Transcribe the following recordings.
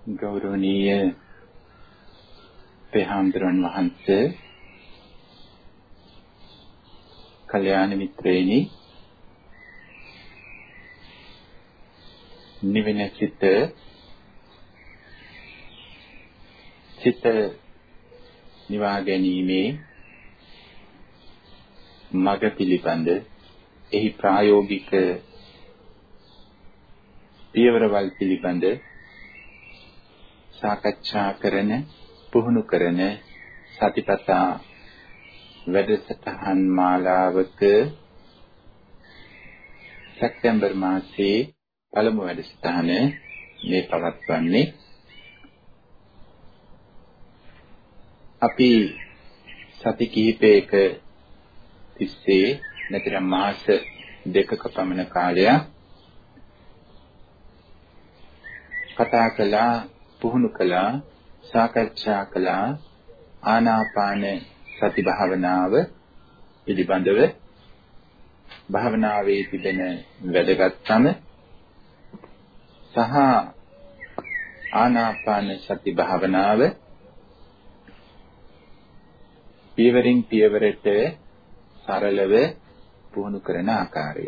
ගෞරවනීය පෙහාම්දුරන් වහන්සේ කල්‍යාණ මිත්‍රේනි නිවෙන සිත සිත නිවා ගැනීමේ මඟ පිළිබඳ එහි ප්‍රායෝගික පියවරවල් පිළිබඳ සාකච්ඡා කරන පුහුණු කරන සතිපතා වැඩසටහන් මාලාවක සැප්තැම්බර් මාසයේ පළමු වැඩසටහන මේ පවත්වන්නේ. අපි සති කිහිපයක තිස්සේ නැතිනම් මාස දෙකක පමණ කාලයක් කතා කළා පුහුණු කළා සාකච්ඡා කළා ආනාපාන සති භාවනාව පිළිබඳව භාවනාවේ තිබෙන වැදගත්කම සහ ආනාපාන සති භාවනාව පියවරින් පියවරට සරලව පුහුණු කරන ආකාරය.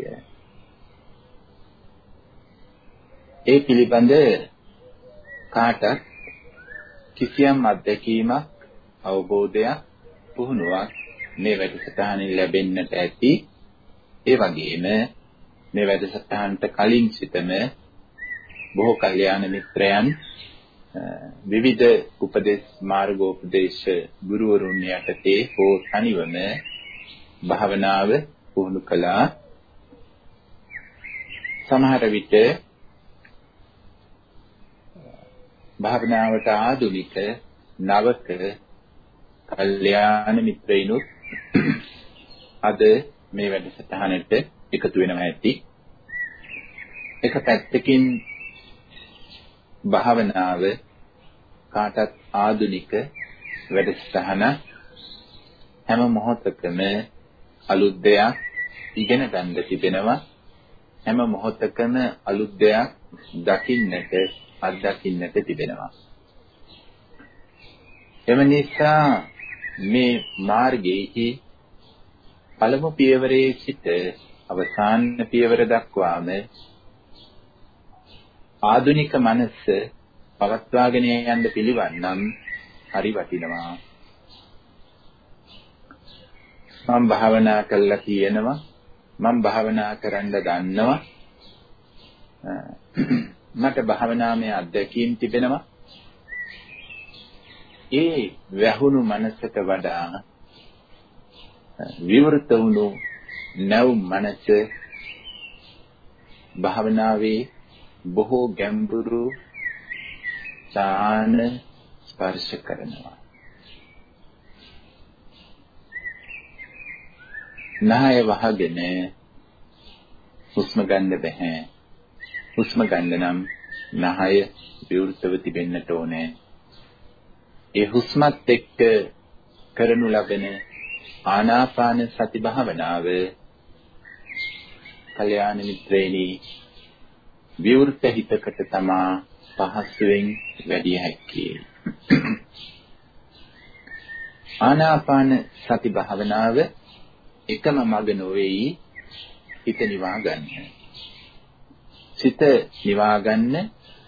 ඒ පිළිබඳ කාටත් කිසියම් අත්දැකීමක් අවබෝධයක් පුහුණුවක් මේ වැඩසටහනින් ලැබෙන්නට ඇති. ඒ වගේම මේ වැඩසටහනට කලින් සිටම බොහෝ කල්යාණ මිත්‍රයන් විවිධ උපදේශ මාර්ගෝපදේශ ගුරුවරුන් යටතේ හෝ තනිවම භාවනාව පුහුණු කළා. සමහර විට භාවනාවට ආධුනික නවක කල්යාණ මිත්‍රයිනුත් අද මේ වැඩසටහනට එකතු වෙනවා ඇති. එක පැත්තකින් භාවනාව කාටත් ආධුනික වැඩසටහන හැම මොහොතකම අලුත් දෙයක් ඉගෙන ගන්න තිබෙනවා හැම මොහොතකම අලුත් දෙයක් දකින්නට අත්දකින්නට තිබෙනවා. එම නිසා මේ මාර්ගයේ පළමු පියවරේ සිට අවසාන පියවර දක්වාම ආධුනික මනස පවත්වාගෙන යන්න පිළිවන්නම් හරි වටිනවා. මම භාවනා කළා කියනවා මම භාවනා කරන්න දන්නවා මට භාවනාමය අත්දැකීම් තිබෙනවා. ඒ වැහුණු මනසට වඩා විවෘත වුණු නැව් මනස භාවනාවේ බොහෝ ගැඹුරු සාන ස්පර්ශ කරනවා. නාය වහගෙන හුස්ම ගන්න බෑ. හුස්ම ගන්න නම් නහය විවෘතව තිබෙන්නට ඕනේ. ඒ හුස්මත් එක්ක කරනු ලබන ආනාපාන සති භාවනාව කල්‍යාණ මිත්‍රේනි විවෘත හිතකට තමා පහසුවෙන් වැඩි හැක්කේ. ආනාපාන සති භාවනාව එකම මඟ නොවේයි හිත නිවා ගන්න. සිත නිවා ගන්න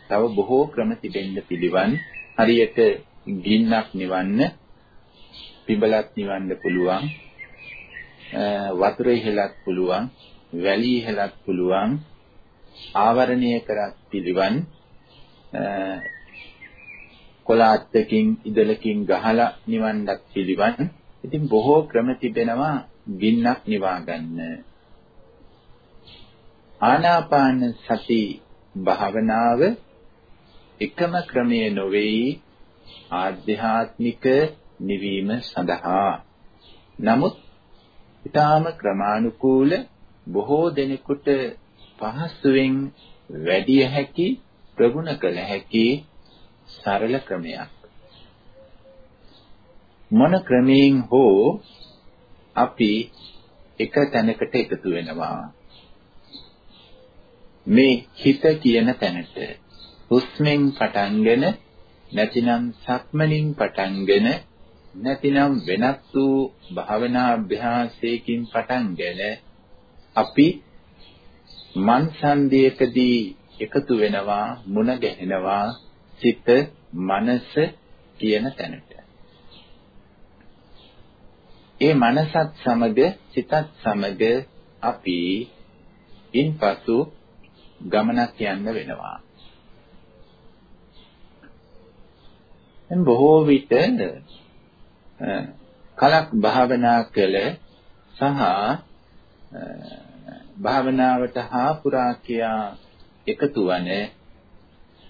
තව බොහෝ ක්‍රම තිබෙන්න පිළිවන්. හරියට ගින්නක් නිවන්න පිඹලක් නිවන්න පුළුවන් වතුරේ හෙලක් පුළුවන් වැලි හෙලක් පුළුවන් ආවරණය කරත් පිළිවන්. කොලාත්තකින් ඉදලකින් ගහලා නිවන්නත් පිළිවන්. ඉතින් බොහෝ ක්‍රම තිබෙනවා ගින්නක් නිවා ගන්න ආනාපාන සති භාවනාව එකම ක්‍රමයේ නොවේයි ආධ්‍යාත්මික නිවීම සඳහා. නමුත් ඊටාම ක්‍රමානුකූල බොහෝ දෙනෙකුට පහසුවෙන් වැඩි හැකි ප්‍රගුණ කළ හැකි සරල ක්‍රමයක්. මොන ක්‍රමයෙන් හෝ අපි එක තැනකට එකතු වෙනවා. මේ හිත කියන තැනට හුස්මෙන් පටන්ගෙන නැතිනම් සක්මනින් පටන්ගෙන නැතිනම් වෙනත් වූ භාවනා අභ්‍යාසයකින් පටන්ගෙන අපි මන් සංදේකදී එකතු වෙනවා මුණ ගැහෙනවා සිත මනස කියන තැනට. ඒ මනසත් සමග සිතත් සමග අපි ඉන්පසු ගමනක් යන්න වෙනවා. දැන් බොහෝ විට කලක් භාවනා කළ සහ භාවනාවට හා පුරා කියා එකතු වන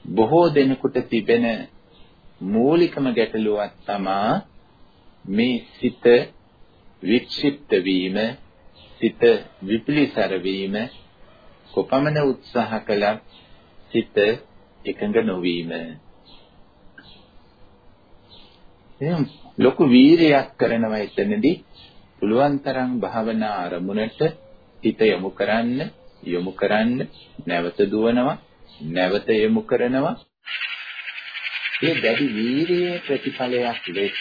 බොහෝ දෙනෙකුට තිබෙන මූලිකම ගැටලුවක් තමා මේ සිත වික්ෂිප්ත වීම සිත විපිලිසර වීම කොපමණ උත්සාහ කළත් සිත එකඟ නොවීම. එහෙනම් ලොකු වීරයක් කරනවා එතනදී. පුළුවන් තරම් භාවනා අරමුණට හිත යොමු කරන්න යොමු කරන්න නැවත දුවනවා නැවත යොමු කරනවා. ඒ දැඩි වීරියේ ප්‍රතිඵලයක් ලෙස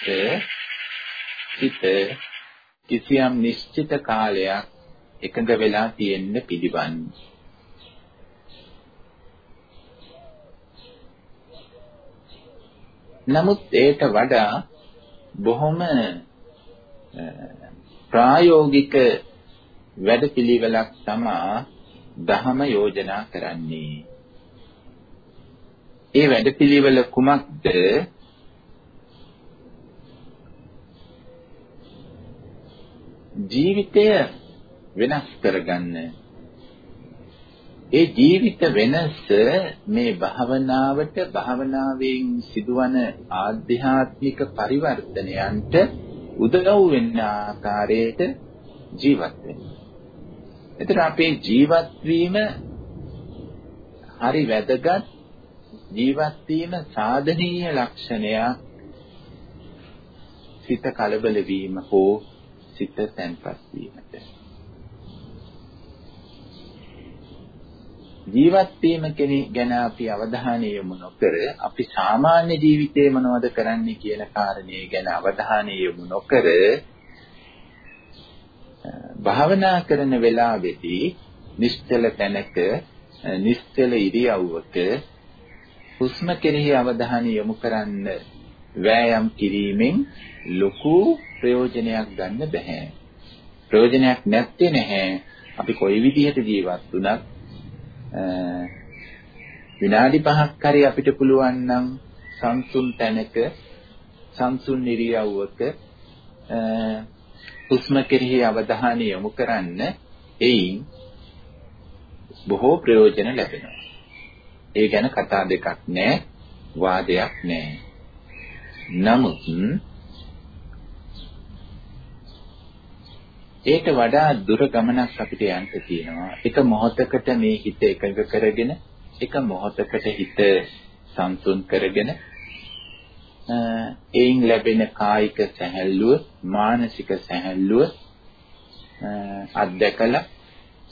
සිත කිසියම් නිශ්චිත කාලයක් එකඟ වෙලා තියෙන්න පිළිවන්. නමුත් ඒට වඩා බොහොම ප්‍රායෝගික වැඩපිළිවෙලක් තමා දහම යෝජනා කරන්නේ. ඒ වැඩපිළිවෙල කුමක්ද? ජීවිතය වෙනස් කරගන්න. ඒ ජීවිත වෙනස මේ භාවනාවට භාවනාවෙන් සිදුවන ආධ්‍යාත්මික පරිවර්තනයන්ට උදව් වෙන්න ආකාරයට ජීවත් වෙන්න. එතන අපේ ජීවත් වීම හරි වැදගත්. ජීවත් වීම සාධනීය ලක්ෂණයක්. සිත කලබල වීම හෝ සිත තැන්පත් වීමට. ජීවත් වීම ගැන අපි අවධානය යොමු නොකර අපි සාමාන්‍ය ජීවිතේ මොනවද කරන්නේ කියන කාරණේ ගැන අවධානය යොමු නොකර භාවනා කරන වෙලාවේදී නිශ්චල තැනක නිශ්චල ඉරියව්වක හුස්ම කෙරෙහි අවධානය යොමු කරන්න වෑයම් කිරීමෙන් ලොකු ප්‍රයෝජනයක් ගන්න බෑ. ප්‍රයෝජනයක් නැත්තේ නැහැ. අපි කොයි විදිහට ජීවත් වුණත් විනාඩි 5ක් හරි අපිට පුළුවන් නම් සංසුන් තැනක සංසුන් ඉරියව්වක හුස්ම කෙරෙහි අවධානය යොමු කරන්න එයින් බොහෝ ප්‍රයෝජන ලැබෙනවා. ඒ ගැන කතා දෙකක් නෑ, වාදයක් නෑ. නමුත් ඒට වඩා දුර ගමනක් අපිට යන්න තියෙනවා. එක මොහොතකට මේ හිත එකඟ කරගෙන, එක මොහොතකට හිත සංසුන් කරගෙන එයින් ලැබෙන කායික සැහැල්ලුව, මානසික සැහැල්ලුව අත්දැකලා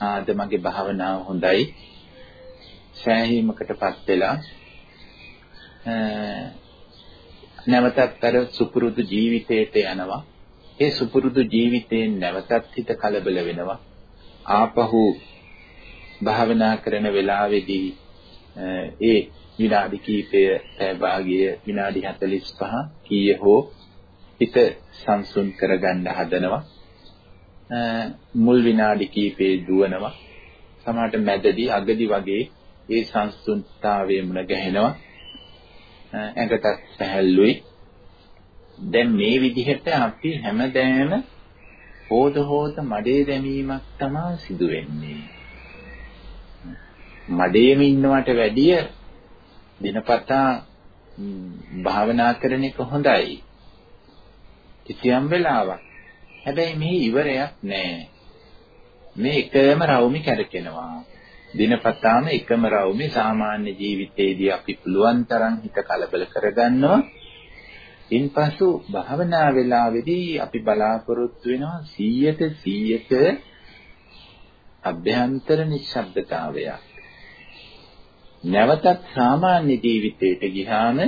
ආද මගේ භාවනාව හොඳයි. සෑහීමකටපත් වෙලා නැවතත් අර සුපුරුදු ජීවිතයට යනවා. ඒ සුපුරුදු ජීවිතයෙන් නැවතත් හිත කලබල වෙනවා. ආපහු භාවනා කරන වෙලාවේදී ඒ විනාඩි කිහිපය පැය විනාඩි 45 කීය හෝ හිත සංසුන් කරගන්න හදනවා. මුල් විනාඩි කිහිපේ දුවනවා. සමහරට මැදදී අගදී වගේ ඒ සංසුන්තාවයේ මුණ ගැහෙනවා. ඇඟට සැහැල්ලුයි දැන් මේ විදිහට අපි හැමදෑම හොද හොද මඩේ දැමීමක් තමයි සිදු වෙන්නේ මඩේම ඉන්නවට වැඩිය දිනපතා භාවනා කරන එක හොඳයි. කිසියම් වෙලාවක්. හැබැයි මෙහි ඉවරයක් නැහැ. මේ එකම රවුමි කැරකෙනවා. දිනපතාම එකම රවුමි සාමාන්‍ය ජීවිතයේදී අපි පුළුවන් තරම් හිත කලබල කරගන්නවා. ඉන්පසු භාවනා වෙලාවේදී අපි බලාපොරොත්තු වෙනවා 100ට 100ට අභ්‍යන්තර නිශ්ශබ්දතාවයක්. නැවතත් සාමාන්‍ය ජීවිතයට ගියාම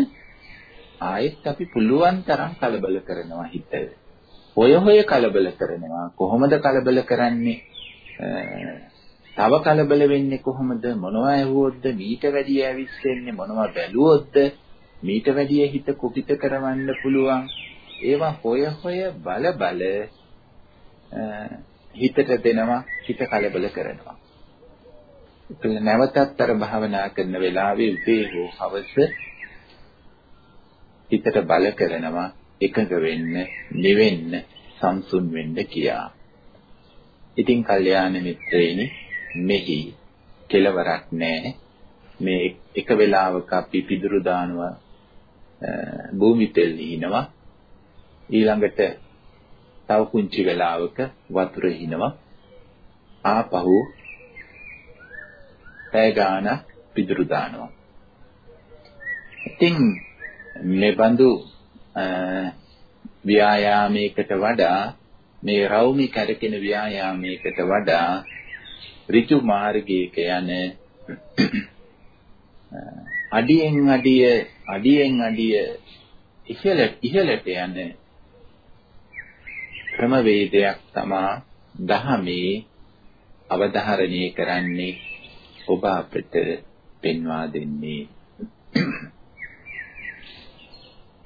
ආයෙත් අපි පුළුවන් තරම් කලබල කරනවා හිත. හොය හොය කලබල කරනවා. කොහොමද කලබල කරන්නේ? තව කලබල වෙන්නේ කොහොමද? මොනවා ඇහුවොත්ද? මීට වැඩිය ඇවිස්සෙන්නේ මොනවා බැලුවොත්ද? මීට වැඩිය හිත කුපිත කරවන්න පුළුවන්. ඒවා හොය හොය බල බල හිතට දෙනවා හිත කලබල කරනවා. ඒක නැවතත් අර භාවනා කරන වෙලාවේ උදේ හෝ හවස හිතට බල කරනවා එකඟ වෙන්න, නිවෙන්න, සංසුන් වෙන්න කියා. ඉතින් කල්යාණ මිත්‍රේනි මෙහි කෙලවරක් නැහැ. මේ එක වෙලාවක අපි පිදුරු දානවා භූමි තෙල් හිනවා ඊළඟට තව කුංචි වෙලාවක වතුර හිනවා ආපහු පැය ගාන පිදුරු දානවා. ඉතින් මේ බඳු ව්‍යායාමයකට වඩා මේ රෞමි කරකින ව්‍යායාමයකට වඩා ඍතු මාර්ගයක යන අඩියෙන් අඩිය අඩියෙන් අඩිය ඉහළ ඉහළට යන ක්‍රමවේදයක් තමා දහමේ අවධාරණය කරන්නේ ඔබ අපට පෙන්වා දෙන්නේ.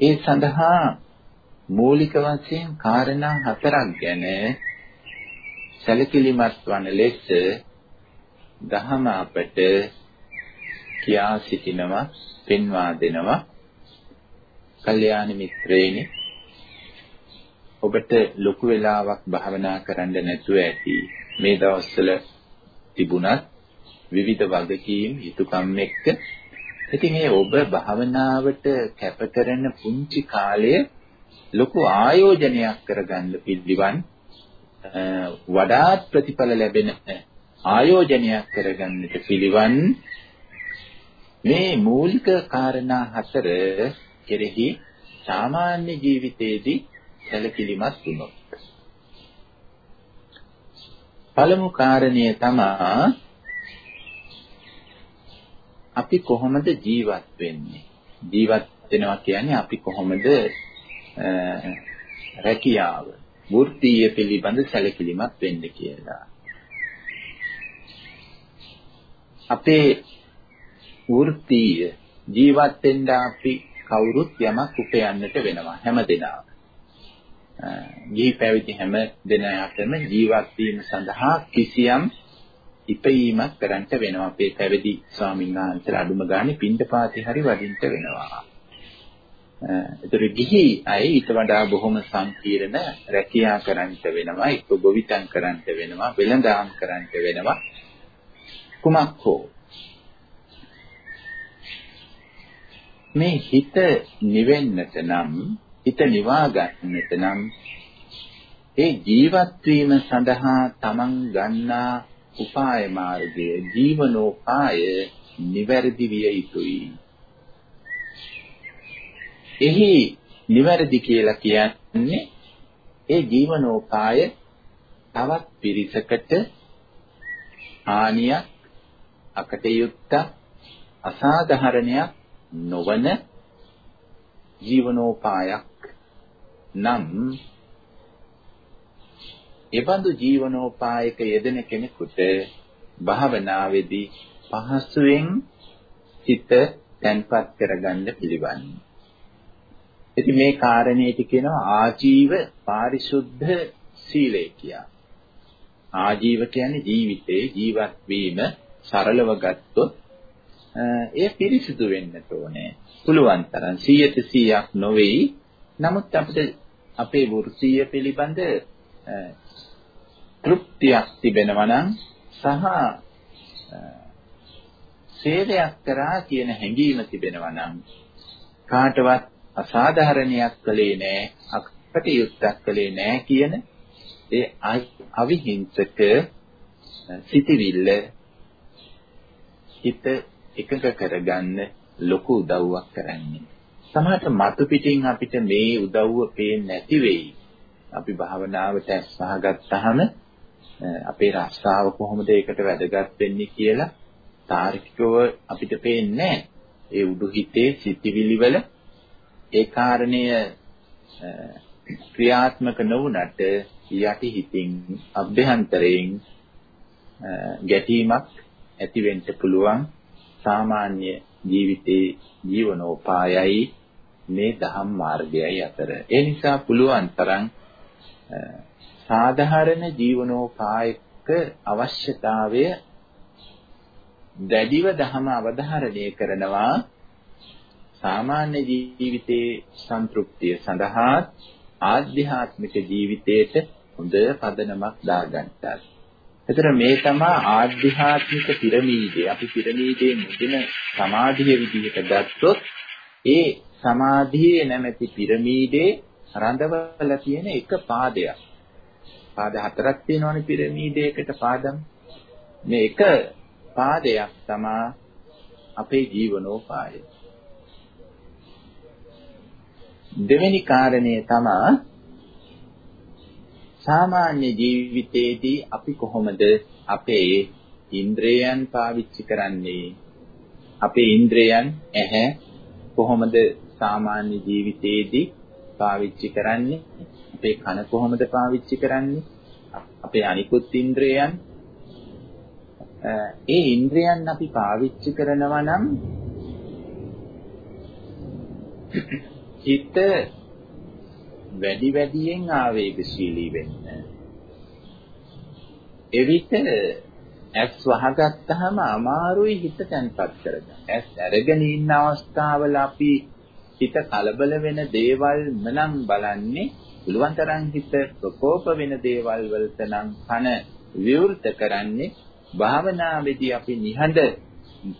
ඒ සඳහා මූලික වශයෙන් කාරණා හතරක් ගැන සැලකිලිමත් වන ලෙස දහම අපට කියා සිටිනවා. පෙන්වා දෙනවා. කල්යාණ මිත්‍රේනි ඔබට ලොකු වෙලාවක් භාවනා කරන්න නැතුව ඇති මේ දවස්වල තිබුණත් විවිධ වගකීම් යුතුයකම් එක්ක. ඉතින් ඒ ඔබ භාවනාවට කැප කරන පුංචි කාලය ලොකු ආයෝජනයක් කරගන්න පිළිවන් වඩාත් ප්‍රතිඵල ලැබෙන ආයෝජනයක් කරගන්නට පිළිවන්. මේ මූලික කාරණා හතර කෙරෙහි සාමාන්‍ය ජීවිතයේදී සැලකිලිමත් වුණොත්. පළමු කාරණය තමයි අපි කොහොමද ජීවත් වෙන්නේ? ජීවත් වෙනවා කියන්නේ අපි කොහොමද රැකියාව වෘත්තීය පිළිබඳ සැලකිලිමත් වෙන්න කියලා. අපේ වෘත්තීය ජීවත් වෙන්න අපි කවුරුත් යමක් උපයන්නට වෙනවා හැමදෙනාම ගිහි පැවිදි හැම දෙනාටම ජීවත් වීම සඳහා කිසියම් ඉපීමක් කරන්නට වෙනවා. අපේ පැවිදි ස්වාමීන් වහන්සේලා අඩුම ගානේ පින්ඩපාතේ හරි වඩින්න වෙනවා. ඒතර ගිහි අය ඊට වඩා බොහොම සංකීර්ණ රැකියා කරන්නට වෙනවා. එක්ක ගොවිතැන් කරන්නට වෙනවා. වෙළඳාම් කරන්නට වෙනවා. කුමක් හෝ මේ හිත නිවෙන්නට නම් හිත නිවා ගන්නට නම් ඒ ජීවත් වීම සඳහා තමන් ගන්නා උපාය මාර්ගය ජීවනෝපාය නිවැරදි විය යුතුයි. එහි නිවැරදි කියලා කියන්නේ ඒ ජීවනෝපාය තවත් පිරිසකට හානියක් අකටයුත්ත අසාධාරණයක් නොවන ජීවනෝපායක් නම් එබඳු ජීවනෝපායක යෙදෙන කෙනෙකුට භාවනාවේදී පහසුවෙන් හිත තැන්පත් කරගන්න පිළිවන්. ඉතින් මේ කාරණේට කියනවා ආජීව පාරිශුද්ධ සීලය කියලා. ආජීව කියන්නේ ජීවිතේ ජීවත් වීම සරලව ගත්තොත් ඒ පිරිසිදු වෙන්නට ඕනේ. පුළුවන් තරම් 100ට 100ක් නොවේයි. නමුත් අපිට අපේ වෘත්තීය පිළිබඳ තෘප්තියක් තිබෙනවා නම් සහ සේවයක් කරා කියන හැඟීම තිබෙනවා නම් කාටවත් අසාධාරණයක් කළේ නෑ අකටයුත්තක් කළේ නෑ කියන ඒ අවිහිංසක සිටිවිල්ල හිත එකඟ කරගන්න ලොකු උදව්වක් කරන්නේ. සමහරට මතු පිටින් අපිට මේ උදව්ව පේන්නේ නැති වෙයි. අපි භාවනාවට ඇස්වහගත්තාම අපේ රස්සාව කොහොමද ඒකට වැදගත් වෙන්නේ කියලා තාර්කිකව අපිට පේන්නේ ඒ උඩු හිතේ සිතිවිලි වල ඒ කාරණය ක්‍රියාත්මක නොවුනට යටි හිතින් අභ්‍යන්තරයෙන් ගැටීමක් ඇති වෙන්න පුළුවන් සාමාන්‍ය ජීවිතේ ජීවනෝපායයි මේ දහම් මාර්ගයයි අතර. ඒ නිසා පුළුවන් තරම් සාධාරණ ජීවනෝපායක අවශ්‍යතාවය දැඩිව දහම අවධාරණය කරනවා සාමාන්‍ය ජීවිතයේ සන්තුෂ්තිය සඳහා ආධ්‍යාත්මික ජීවිතයට හොඳ පදනමක් දාගන්නවා. එතන මේ තමයි ආධ්‍යාත්මික පිරමීඩය. අපි පිරමීඩයේ මුදින සමාධිය විදිහට ගත්තොත් ඒ සමාධියේ නැමැති පිරමීඩේ රඳවලා තියෙන එක පාදයක්. පාද හතරක් තියෙනවනේ පිරමීඩයකට පාදම්. මේ එක පාදයක් තමයි අපේ ජීවනෝපාය. දෙවෙනි කාරණය තමයි සාමාන්‍ය ජීවිතයේදී අපි කොහොමද අපේ ඉන්ද්‍රයන් පාවිච්චි කරන්නේ? අපේ ඉන්ද්‍රයන් ඇහැ කොහොමද සාමාන්‍ය ජීවිතයේදී පාවිච්චි කරන්නේ? අපේ කන කොහොමද පාවිච්චි කරන්නේ? අපේ අනිකුත් ඉන්ද්‍රයන්? ඒ ඉන්ද්‍රයන් අපි පාවිච්චි කරනවා නම් හිත වැඩි වැඩියෙන් ආවේගශීලී වෙන්න. එවිට ඇස් වහගත්තාම අමාරුයි හිත තැන්පත් කරගන්න. ඇස් අරගෙන ඉන්න අවස්ථාවල අපි හිත කලබල වෙන දේවල් මනම් බලන්නේ පුළුවන් තරම් හිත ප්‍රකෝප වෙන දේවල් වලට නම් කන විවෘත කරන්නේ භාවනාවේදී අපි නිහඬ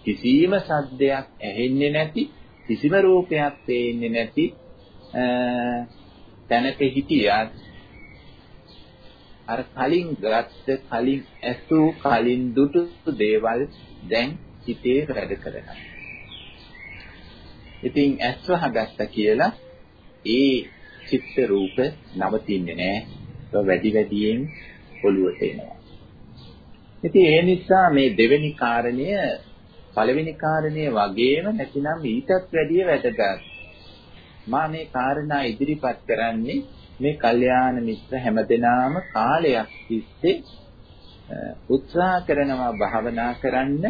කිසිම සද්දයක් ඇහෙන්නේ නැති කිසිම රූපයක් පේන්නේ නැති තැනක හිටියත් අර කලින් ගත්ත කලින් ඇසූ කලින් දුටු දේවල් දැන් හිතේ වැඩ කරනවා. ඉතින් ඇස් වහගත්ත කියලා ඒ චිත්ත රූප නවතින්නේ නැහැ. ඒක වැඩි වැඩියෙන් ඔළුවට එනවා. ඉතින් ඒ නිසා මේ දෙවෙනි කාරණය පළවෙනි කාරණය වගේම නැතිනම් ඊටත් වැඩිය වැදගත්. මා මේ කාරණා ඉදිරිපත් කරන්නේ මේ කල්යාණ මිත්‍ර හැමදෙනාම කාලයක් තිස්සේ උත්සාහ කරනවා භාවනා කරන්න.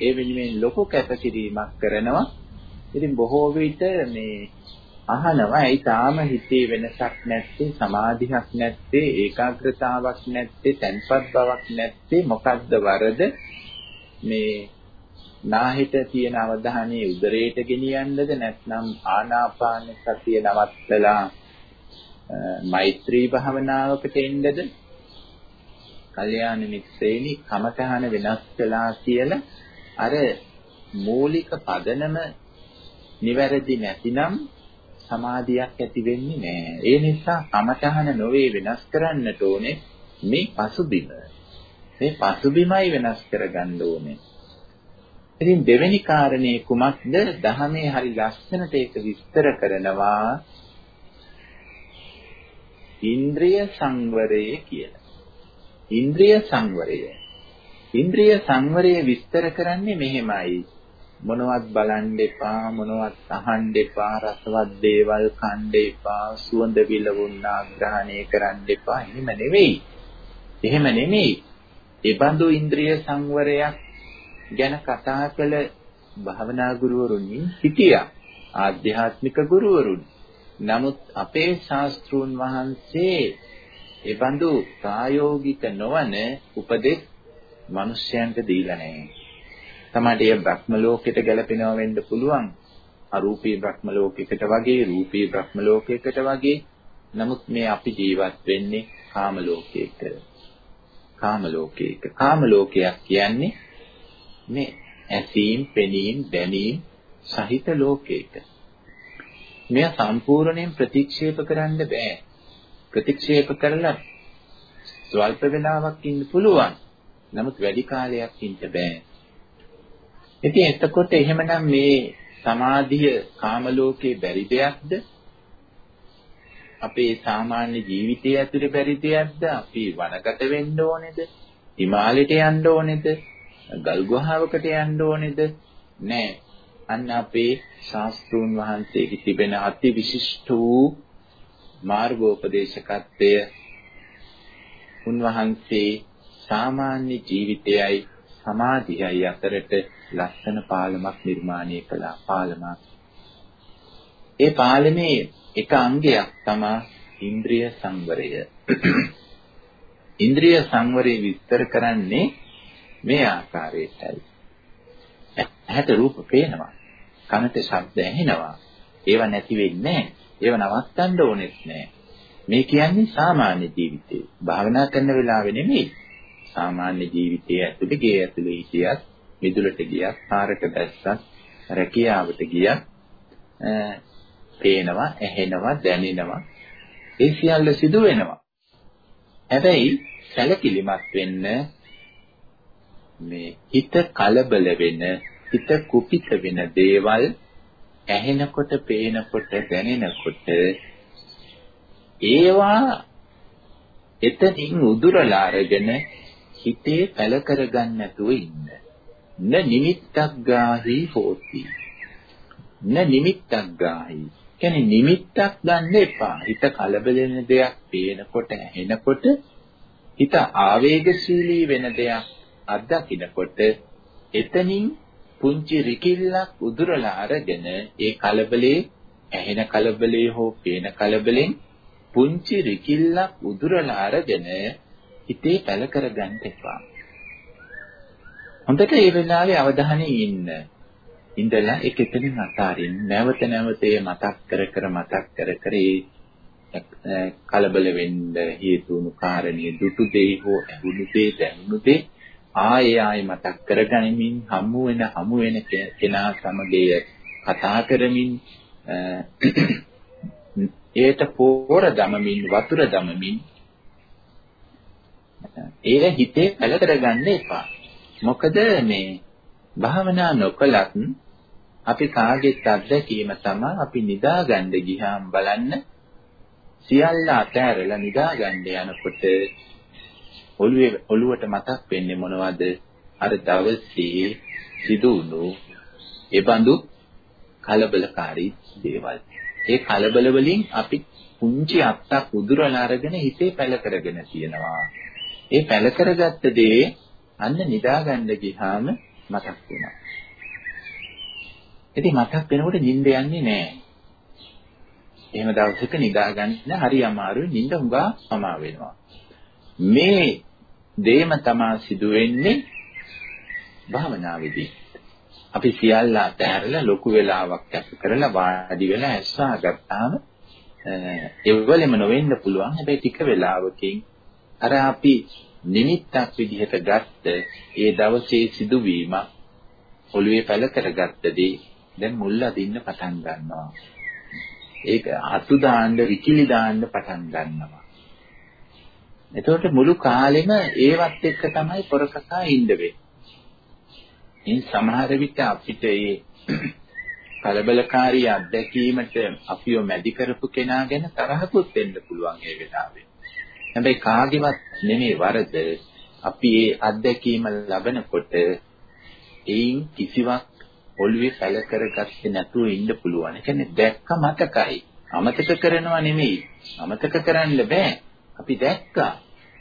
ඒ වෙනුවෙන් ලොකු කැපකිරීමක් කරනවා. ඉතින් බොහෝ විට මේ අහනවා. ඒ තාම හිතේ වෙනසක් නැත්තේ? සමාධියක් නැත්තේ? ඒකාග්‍රතාවක් නැත්තේ? තැන්පත් බවක් නැත්තේ? මොකද්ද වරද? මේ නාහිත තියෙන අවධානය උදරයට ගෙනියන්නද නැත්නම් ආනාපාන සතිය නවත්තලා මෛත්‍රී භාවනාවකට එන්නද කල්යාණ මිත්‍රේනි කමතහන වෙනස් කළා කියලා අර මූලික පදනම නිවැරදි නැතිනම් සමාධියක් ඇති වෙන්නේ නැහැ. ඒ නිසා කමතහන නොවේ වෙනස් කරන්නට ඕනේ මේ පසුබිම. මේ පසුබිමයි වෙනස් කරගන්න ඕනේ. ඉතින් දෙවෙනි කාරණේ කුමක්ද? දහමේ හරි ලස්සනට ඒක විස්තර කරනවා. ඉන්ද්‍රිය සංවරය කියලා. ඉන්ද්‍රිය සංවරය. ඉන්ද්‍රිය සංවරය විස්තර කරන්නේ මෙහෙමයි. මොනවත් බලන්න එපා මොනවත් අහන්න එපා රසවත් දේවල් කන්න එපා සුවඳ විලවුන්නා ග්‍රහණය කරන්න එපා එහෙම නෙවෙයි එහෙම නෙමෙයි ඒ බඳු ඉන්ද්‍රිය සංවරයක් ගැන කතා කළ භාවනා ගුරුවරුන් හිටියා ආධ්‍යාත්මික ගුරුවරුන් නමුත් අපේ ශාස්ත්‍රූන් වහන්සේ ඒ බඳු ප්‍රායෝගික නොවන උපදෙස් මිනිස්යන්ට දීලා නැහැ තමයි ඒ බ්‍රහ්ම ලෝකෙට ගැලපෙනවා වෙන්න පුළුවන්. අරූපී බ්‍රහ්ම ලෝකයකට වගේ, රූපී බ්‍රහ්ම ලෝකයකට වගේ. නමුත් මේ අපි ජීවත් වෙන්නේ කාම ලෝකයක. කාම ලෝකයක. කාම ලෝකයක් කියන්නේ මේ ඇසීම්, පෙනීම්, දැනීම් සහිත ලෝකයක. මෙය සම්පූර්ණයෙන් ප්‍රතික්ෂේප කරන්න බෑ. ප්‍රතික්ෂේප කරලා ස්වල්ප වෙලාවක් ඉන්න පුළුවන්. නමුත් වැඩි කාලයක් ඉන්න බෑ. ඉතින් එතකොට එහෙමනම් මේ සමාධිය කාම ලෝකේ බැරි දෙයක්ද? අපේ සාමාන්‍ය ජීවිතය ඇතුලේ බැරි දෙයක්ද? අපි වනගත වෙන්න ඕනේද? හිමාලයට යන්න ඕනේද? ගල් ගුහාවකට යන්න ඕනේද? නෑ. අන්න අපේ ශාස්ත්‍රූන් වහන්සේගේ තිබෙන අති විශිෂ්ට වූ මාර්ගෝපදේශකත්වය උන්වහන්සේ සාමාන්‍ය ජීවිතයයි සමාධියයි අතරට ලස්සන පාලමක් නිර්මාණය කළා පාලමක්. ඒ පාලමේ එක අංගයක් තමයි ඉන්ද්‍රිය සංවරය. ඉන්ද්‍රිය සංවරය විස්තර කරන්නේ මේ ආකාරයටයි. ඇහැට රූප පේනවා. කනට ශබ්ද ඇහෙනවා. ඒව නැති වෙන්නේ ඒව නවත්තන්න ඕනෙත් නෑ. මේ කියන්නේ සාමාන්‍ය ජීවිතේ. භාවනා කරන වෙලාවෙ නෙමෙයි. සාමාන්‍ය ජීවිතයේ ඇතුලේ ගේ ඇතුලේ හිටියත්, මිදුලට ගියත්, පාරක බැස්සත්, රැකියාවට ගියත් පේනවා, ඇහෙනවා, දැනෙනවා. ඒ සියල්ල සිදු වෙනවා. හැබැයි සැලකිලිමත් වෙන්න මේ හිත කලබල වෙන, හිත කුපිත වෙන දේවල් ඇහෙනකොට, පේනකොට, දැනෙනකොට ඒවා එතනින් උදුරලා අරගෙන හිතේ පැල කරගන්න නැතුව ඉන්න. න නිමිත්තක් ගාහි හෝති. න නිමිත්තක් ගාහි. කියන්නේ නිමිත්තක් ගන්න එපා. හිත කලබල වෙන දෙයක් පේනකොට ඇහෙනකොට හිත ආවේගශීලී වෙන දෙයක් අත්දකින්නකොට එතනින් පුංචි රිකිල්ලක් උදුරලා අරගෙන ඒ කලබලේ ඇහෙන කලබලේ හෝ පේන කලබලෙන් පුංචි රිකිල්ලක් උදුරලා අරගෙන හිතේ පැල කරගන්න එපා. හොඳට ඒ වෙලාවේ අවධානය ඉන්න. ඉඳලා ඒක එතනින් අතාරින්න. නැවත නැවත මතක් කර කර මතක් කර කර කලබල වෙන්න හේතු වුණු කාරණේ දුටු දෙයි හෝ ඇහුණු දෙයි දැනුණු දෙයි ආයේ ආයේ මතක් කරගනිමින් හමු වෙන හමු වෙන කෙනා සමග කතා කරමින් ඒට පෝර දමමින් වතුර දමමින් ඒක හිතේ පැල කරගන්න එපා. මොකද මේ භාවනා නොකලත් අපි කාගෙත් අත්දැකීම තමයි අපි නිදාගන්න ගියාම බලන්න සියල්ල අතෑරලා නිදාගන්න යනකොට ඔළුවේ ඔළුවට මතක් වෙන්නේ මොනවද? අර දවසේ සිදු වුණු ඒ බඳු කලබලකාරී දේවල්. ඒ කලබල වලින් අපි පුංචි අත්තක් උදුරලා අරගෙන හිතේ පැල කරගෙන තියෙනවා. ඒ පැල කරගත්ත දේ අන්න නිදාගන්න ගියාම මතක් වෙනවා. ඉතින් මතක් වෙනකොට නිින්ද යන්නේ නැහැ. එහෙම දවසක නිදාගන්න හරි අමාරුයි නිින්ද හුඟා අමා වෙනවා. මේ දේම තමා සිදු වෙන්නේ භාවනාවේදී. අපි සියල්ල අතහැරලා ලොකු වෙලාවක් ගත කරලා වාඩි වෙලා ඇස්සා ගත්තාම එවලෙම නොවෙන්න පුළුවන්. හැබැයි ටික වෙලාවකින් අර අපි නිමිත්තක් විදිහට ගත්ත ඒ දවසේ සිදුවීම ඔළුවේ පැල කරගත්තදී දැන් මුල් අදින්න පටන් ගන්නවා. ඒක අතු දාන්න, විකිලි දාන්න පටන් ගන්නවා. එතකොට මුළු කාලෙම ඒවත් එක්ක තමයි පොරකසා ඉන්න වෙන්නේ. ඉන් සමහර විට අපිට මේ කලබලකාරී අත්දැකීමට අපිව මැදි කරපු කෙනා ගැන තරහකුත් වෙන්න පුළුවන් ඒ වෙලාවේ. හැබැයි කාගේවත් නෙමෙයි වරද අපි මේ අත්දැකීම ලබනකොට ඒයින් කිසිවක් ඔළුවේ පැල කරගත්තේ නැතුව ඉන්න පුළුවන්. ඒ කියන්නේ දැක්ක මතකයි. අමතක කරනවා නෙමෙයි. අමතක කරන්න බෑ. අපි දැක්කා.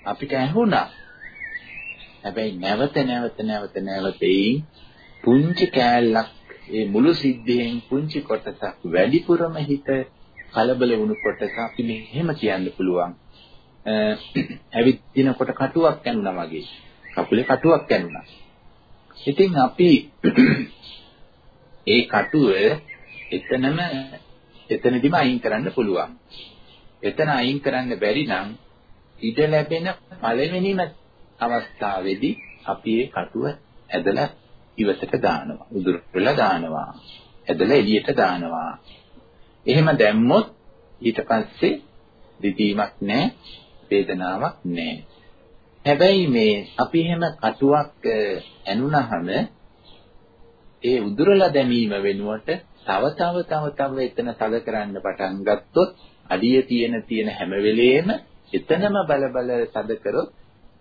අපිට ඇහුණා. හැබැයි නැවත නැවත නැවත නැවත ඒයින් පුංචි කෑල්ලක් ඒ මුළු සිද්ධියෙන් පුංචි කොටසක් වැඩිපුරම හිත කලබල වුණු කොටස අපි මෙහෙම කියන්න පුළුවන්. ඇවිදිනකොට කටුවක් කැණුනා වගේ. කකුලේ කටුවක් කැණුනා. ඉතින් අපි ඒ කටුව එතනම එතනදිම අයින් කරන්න පුළුවන්. එතන අයින් කරන්න බැරි නම් ඉඩ ලැබෙන පළවෙනිම අවස්ථාවේදී අපි ඒ කටුව ඇදලා ඉවතට දානවා. උදුරලා දානවා. ඇදලා එළියට දානවා. එහෙම දැම්මොත් ඊට පස්සේ දිදීමක් නැහැ, වේදනාවක් නැහැ. හැබැයි මේ අපි එහෙම කටුවක් ඇනුනහම ඒ උදුරලා දැමීම වෙනුවට තව තව තව තව එතන තද කරන්න පටන් ගත්තොත් අඩිය තියෙන තියෙන හැම වෙලේම එතනම බල බල තද කරොත්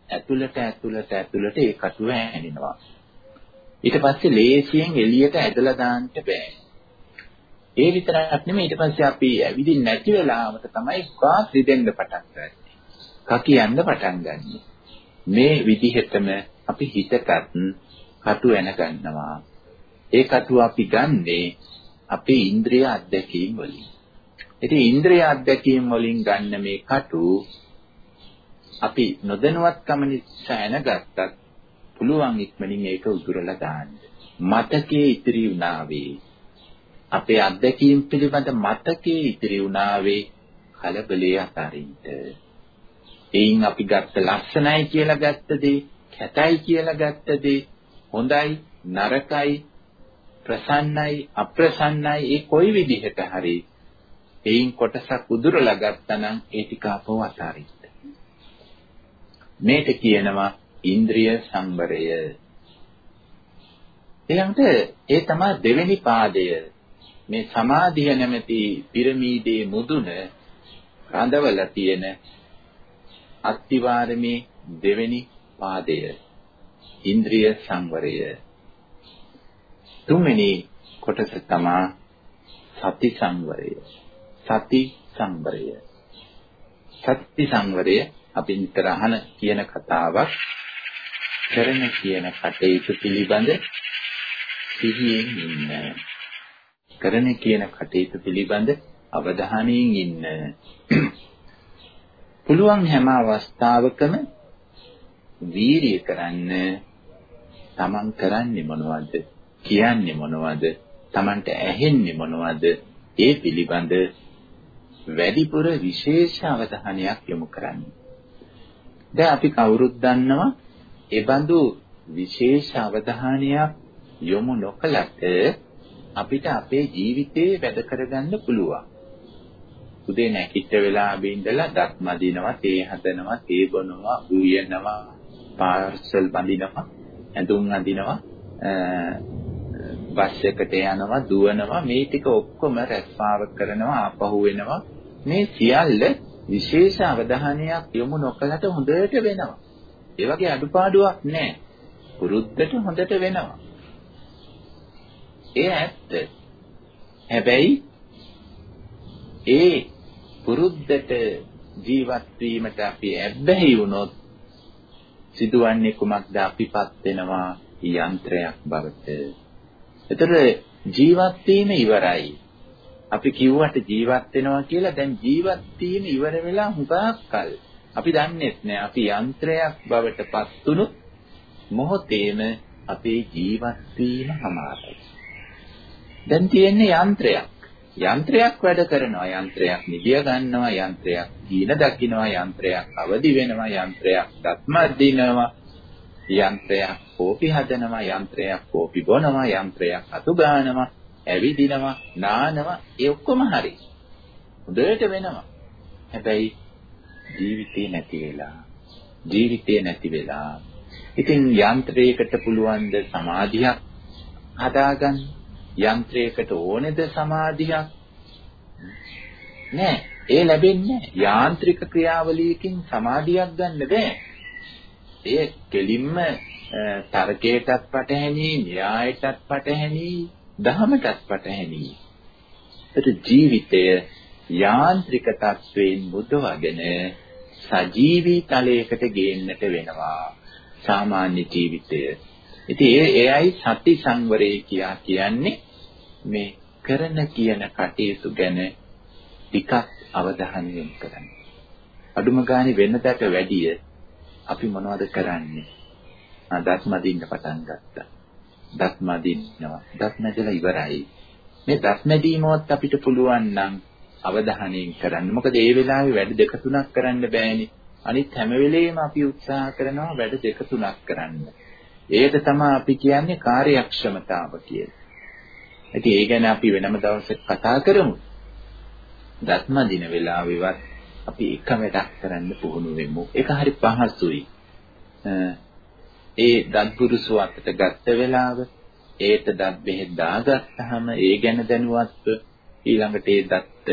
ඇතුළට ඇතුළට ඇතුළට ඒ කටුව ඇනිනවා. ඊට පස්සේ ලේසියෙන් එළියට ඇදලා දාන්න බෑ. ඒ විතරක් නෙමෙයි ඊට පස්සේ අපි ඇවිදින් නැති වෙලාවට තමයි වාස් රිදෙන්න පටන් ගන්නේ. කකියන්න පටන් ගන්නෙ. මේ විදිහටම අපි හිතටත් කටු එන ගන්නවා. ඒ කටුව අපි ගන්නේ අපේ ඉන්ද්‍රිය අධ්‍යක්ීම් වලින්. ඉතින් ඉන්ද්‍රිය අධ්‍යක්ීම් වලින් ගන්න මේ කටු අපි නොදැනුවත්කම නිසා එනගත්තත් පුළුවන් ඉක්මනින් ඒක උදුරලා දාන්න. මතකයේ ඉතිරි වුණාවේ අපේ අත්දැකීම් පිළිබඳ මතකයේ ඉතිරි වුණාවේ කලබලයේ අතරින්ද. එයින් අපි ගත්ත ලස්සනයි කියලා ගත්ත දේ, කැතයි කියලා ගත්ත දේ, හොඳයි, නරකයි, ප්‍රසන්නයි, අප්‍රසන්නයි ඒ කොයි විදිහට හරි එයින් කොටසක් උදුරලා ගත්තනම් ඒ ටික අපව අතාරින්න. මේක කියනවා ඉන්ද්‍රිය සංවරය. ඊළඟට ඒ තමයි දෙවෙනි පාදය. මේ සමාධිය නැමැති පිරමීඩේ මුදුන රඳවලා තියෙන අත්තිවාරමේ දෙවෙනි පාදය. ඉන්ද්‍රිය සංවරය. තුන්වෙනි කොටස තමයි සති සංවරය. සති සංවරය. සති සංවරය අපි නිතර අහන කියන කතාවක් කරන කියන කටයුතු පිළිබඳ සිහියෙන් ඉන්න. කරන කියන කටයුතු පිළිබඳ අවධානයෙන් ඉන්න. පුළුවන් හැම අවස්ථාවකම වීරිය කරන්න තමන් කරන්නේ මොනවද කියන්නේ මොනවද තමන්ට ඇහෙන්නේ මොනවද ඒ පිළිබඳ වැඩිපුර විශේෂ අවධානයක් යොමු කරන්න. දැන් අපි කවුරුත් දන්නවා ඒ බඳු විශේෂ අවධානයක් යොමු නොකලට අපිට අපේ ජීවිතේ වැඩ කරගන්න පුළුවන්. උදේ නැගිට වෙලා බින්දලා දත් මදිනවා, තේ හදනවා, තේ බොනවා, උයනවා, පාර්සල් බඳිනවා, ඇඳුම් අඳිනවා, බස් එකට යනවා, දුවනවා, මේ ටික ඔක්කොම රැස්පාව කරනවා, ආපහු වෙනවා. මේ සියල්ල විශේෂ අවධානයක් යොමු නොකලට හොඳට වෙනවා. ඒ වගේ අඩුපාඩුවක් නැහැ. පුරුද්දට හොඳට වෙනවා. ඒ ඇත්ත. හැබැයි ඒ පුරුද්දට ජීවත් වීමට අපි ඇබ්බැහි වුණොත් සිදුවන්නේ කුමක්ද අපිපත් වෙනවා යන්ත්‍රයක් බවට. ඒතර ජීවත් වීම ඉවරයි. අපි කිව්වට ජීවත් වෙනවා කියලා දැන් ජීවත් වීම ඉවර වෙලා හුඟක් කල්. අපි දන්නේ නැහැ අපි යන්ත්‍රයක් බවට පත් වුණු මොහොතේම අපේ ජීවත් වීම හමාරයි. දැන් තියෙන්නේ යන්ත්‍රයක්. යන්ත්‍රයක් වැඩ කරනවා යන්ත්‍රයක් නිදිය ගන්නවා යන්ත්‍රයක් දීන දකින්නවා යන්ත්‍රයක් අවදි වෙනවා යන්ත්‍රයක් දත්ම දිනනවා යන්ත්‍රයක් කෝපි හදනවා යන්ත්‍රයක් කෝපි බොනවා යන්ත්‍රයක් අතු ගන්නවා ඇවිදිනවා නානවා ඒ ඔක්කොම හරි. හොඳට වෙනවා. හැබැයි ජීවිතේ නැති වෙලා ජීවිතේ නැති වෙලා ඉතින් යන්ත්‍රයකට පුළුවන් ද සමාධියක් හදාගන්න? යන්ත්‍රයකට ඕනේද සමාධියක්? නෑ. ඒ ලැබෙන්නේ යාන්ත්‍රික ක්‍රියාවලියකින් සමාධියක් ගන්න බෑ. ඒ කෙලින්ම තර්කයටත් පටහැනි න්‍යායටත් පටහැනි දහමටත් පටහැනි ඒත් ජීවිතය යාන්ත්‍රික තත්වයෙන් මුදවගෙන සජීවී තලයකට ගේන්නට වෙනවා සාමාන්‍ය ජීවිතය ඉතින් ඒ එයයි සති සංවරය කියා කියන්නේ මේ කරන කියන කටයුතු ගැන ටිකක් අවධානය යොමු කරන්න. අඩුම ගානේ වෙනදට වැඩිය අපි මොනවද කරන්නේ? ආ දත් මදින්න පටන් ගත්තා. දත් මදින්නවා. දත් මැදලා ඉවරයි. මේ දත් මැදීමවත් අපිට පුළුවන් නම් අවධානයෙන් කරන්න. මොකද ඒ වෙලාවේ වැඩ දෙක තුනක් කරන්න බෑනේ. අනිත් හැම වෙලෙම අපි උත්සාහ කරනවා වැඩ දෙක තුනක් කරන්න. ඒක තමයි අපි කියන්නේ කාර්යක්ෂමතාව කියලා. ඉතින් ඒ ගැන අපි වෙනම දවසක කතා කරමු. දත්ම දින වෙලාවෙවත් අපි එක වැඩක් කරන්න පුහුණු වෙමු. ඒක හරි පහසුයි. ඒ දත් පුරුසු අතට ගත්ත වෙලාව ඒට දත් බෙහෙත් දාගත්තාම ඒ ගැන දැනුවත්ව ඊළඟට ඒ දත්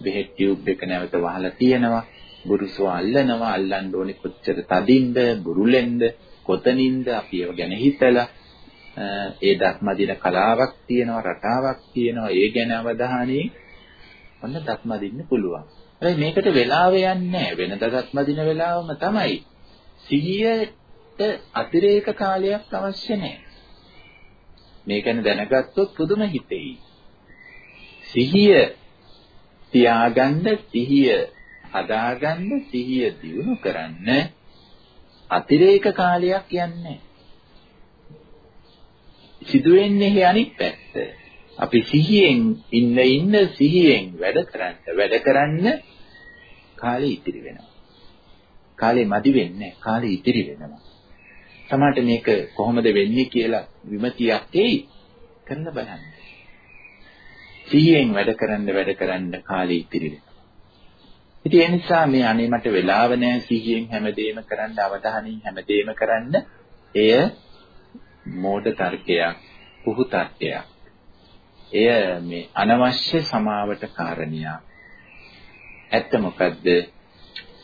බෙහෙත් ටියුබ් එක නැවත වහලා තියෙනවා. බුරුසු අල්ලනවා අල්ලන්න ඕනේ කොච්චර තදින්ද බුරුලෙන්ද කොතනින්ද අපි ඒව ගැන හිතලා ඒ දත්මදින කලාවක් තියෙනවා රටාවක් තියෙනවා ඒ ගැන අවධානයෙන් ඔන්න දත්මදින්න පුළුවන්. හැබැයි මේකට වෙලාව යන්නේ වෙනද දත්මදින වෙලාවම තමයි. සිහියට අතිරේක කාලයක් අවශ්‍ය නැහැ. මේ ගැන දැනගත්තොත් පුදුම හිතෙයි. සිහිය තියාගන්න සිහිය හදාගන්න සිහිය දියුණු කරන්න අතිරේක කාලයක් යන්නේ සිදුවෙන්නේ අනිත් පැත්ත. අපි සිහියෙන් ඉන්න ඉන්න සිහියෙන් වැඩ කරන්න වැඩ කරන්න කාලේ ඉතිරි වෙනවා. කාලේ මදි වෙන්නේ කාලේ ඉතිරි වෙනවා. සමහරට මේක කොහොමද වෙන්නේ කියලා විමතියක් එයි කරන්න බලන්න. සිහියෙන් වැඩ කරන්න වැඩ කරන්න කාලේ ඉතිරි වෙනවා. ඉතින් ඒ නිසා මේ අනේ මට වෙලාව නැහැ සිහියෙන් හැමදේම කරන්න අවධානයෙන් හැමදේම කරන්න එය මෝඩ තර්කයක් පුහු තර්කයක් එය මේ අනවශ්‍ය සමාවට කාරණියක්. ඇත්ත මොකද්ද?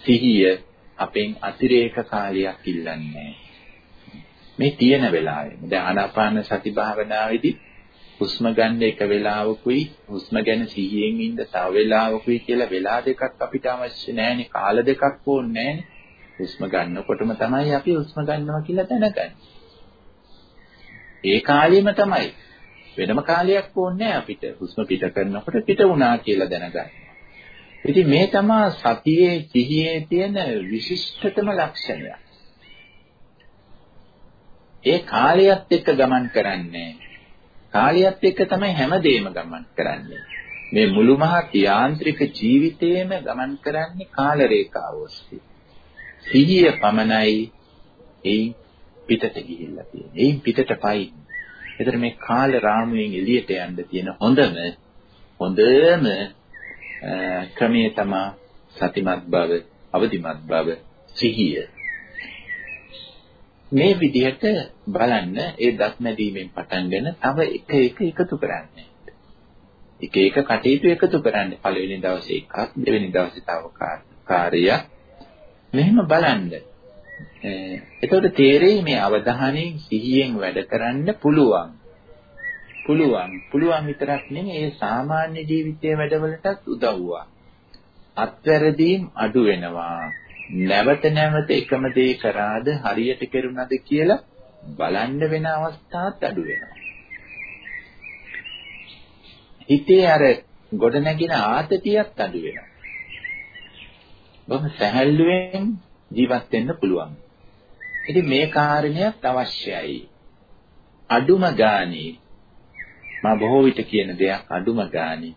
සිහිය අපෙන් අතිරේක කාලයක් ඉල්ලන්නේ මේ තියෙන වෙලාවේ. දැන් ආනාපාන සති භාවනාවේදී හුස්ම ගන්න එක වෙලාවකුයි හුස්ම ගැන සිහියෙන් ඉන්න තව වෙලාවකුයි කියලා වෙලා දෙකක් අපිට අවශ්‍ය නැහැනේ. කාල දෙකක් ඕනේ නැහැනේ. හුස්ම ගන්නකොටම තමයි අපි හුස්ම ගන්නවා කියලා දැනගන්නේ. ඒ කාලෙම තමයි වෙනම කාලයක් ඕනේ අපිට හුස්ම පිට කරනකොට පිට වුණා කියලා දැනගන්න. ඉතින් මේ තමයි සතියේ සිහියේ තියෙන විශිෂ්ටතම ලක්ෂණය. ඒ කාලයත් එක්ක ගමන් කරන්නේ කාලයත් එක්ක තමයි හැමදේම ගමන් කරන්නේ. මේ මුළු මහත් යාන්ත්‍රික ජීවිතේම ගමන් කරන්නේ කාල රේඛාව ඔස්සේ. සිහිය පමණයි ඒ පිටට ගිහිල්ලා තියෙන්නේ. ඒ පිටට පයින්. ඒතර මේ කාල රාමුවෙන් එළියට යන්න තියෙන හොඳම හොඳම ක්‍රමයේ තමයි සතිමත් බව, අවදිමත් බව, සිහිය. මේ විදිහට බලන්න ඒ දත් නැදීමෙන් පටන්ගෙන තව එක එක එකතු කරන්න. එක එක කටයුතු එකතු කරන්න. පළවෙනි දවසේ එකක්, දෙවෙනි දවසේ තව කාර්යයක්. මෙහෙම බලන්න. එතකොට තේරෙයි මේ අවධානයෙන් සිහියෙන් වැඩ කරන්න පුළුවන්. පුළුවන්. පුළුවන් විතරක් නෙමෙයි ඒ සාමාන්‍ය ජීවිතයේ වැඩවලටත් උදව්වක්. අත්වැරදීම් අඩු වෙනවා. නැවත නැවත එකම දේ කරාද හරියට කෙරුණාද කියලා බලන්න වෙන අවස්ථාත් අඩු වෙනවා. හිතේ අර ගොඩ නැගින ආතතියත් අඩු වෙනවා. බොහොම සැහැල්ලුවෙන් ජීවත් වෙන්න පුළුවන්. ඉතින් මේ කාරණයක් අවශ්‍යයි. අඩුම ගානේ මා බොහෝ විට කියන දෙයක් අඩුම ගානේ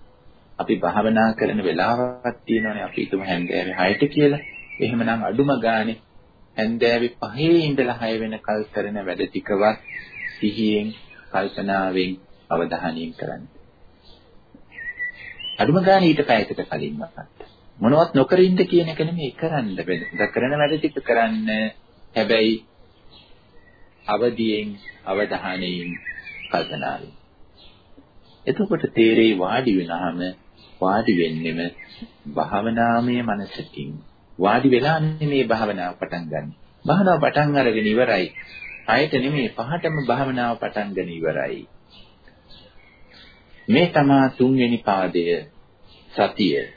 අපි භාවනා කරන වෙලාවක් තියෙනවානේ අපි හිතමු හැන්දෑවේ 6ට කියලා. එහෙමනම් අඩුම ගානේ හැන්දෑවේ 5 ඉඳලා 6 වෙනකල් කරන වැඩ ටිකවත් සිහියෙන් කල්පනාවෙන් අවධානයෙන් කරන්න. අඩුම ගානේ ඊට පැයකට කලින් මතක්. මොනවත් නොකර ඉන්න කියන එක නෙමෙයි කරන්න බෑ. කරන වැඩ ටික කරන්න හැබැයි අවදියෙන් අවධානයෙන් කල්පනාවෙන්. එතකොට තේරෙයි වාඩි වෙනාම වාඩි වෙන්නෙම භාවනාමය මනසකින් වාඩි වෙලා මේ භාවනාව පටන් ගන්න. භාවනාව පටන් අරගෙන ඉවරයි. ආයෙත් නෙමෙයි පහටම භාවනාව පටන් ගන්න ඉවරයි. මේ තමා තුන්වෙනි පාදය සතිය.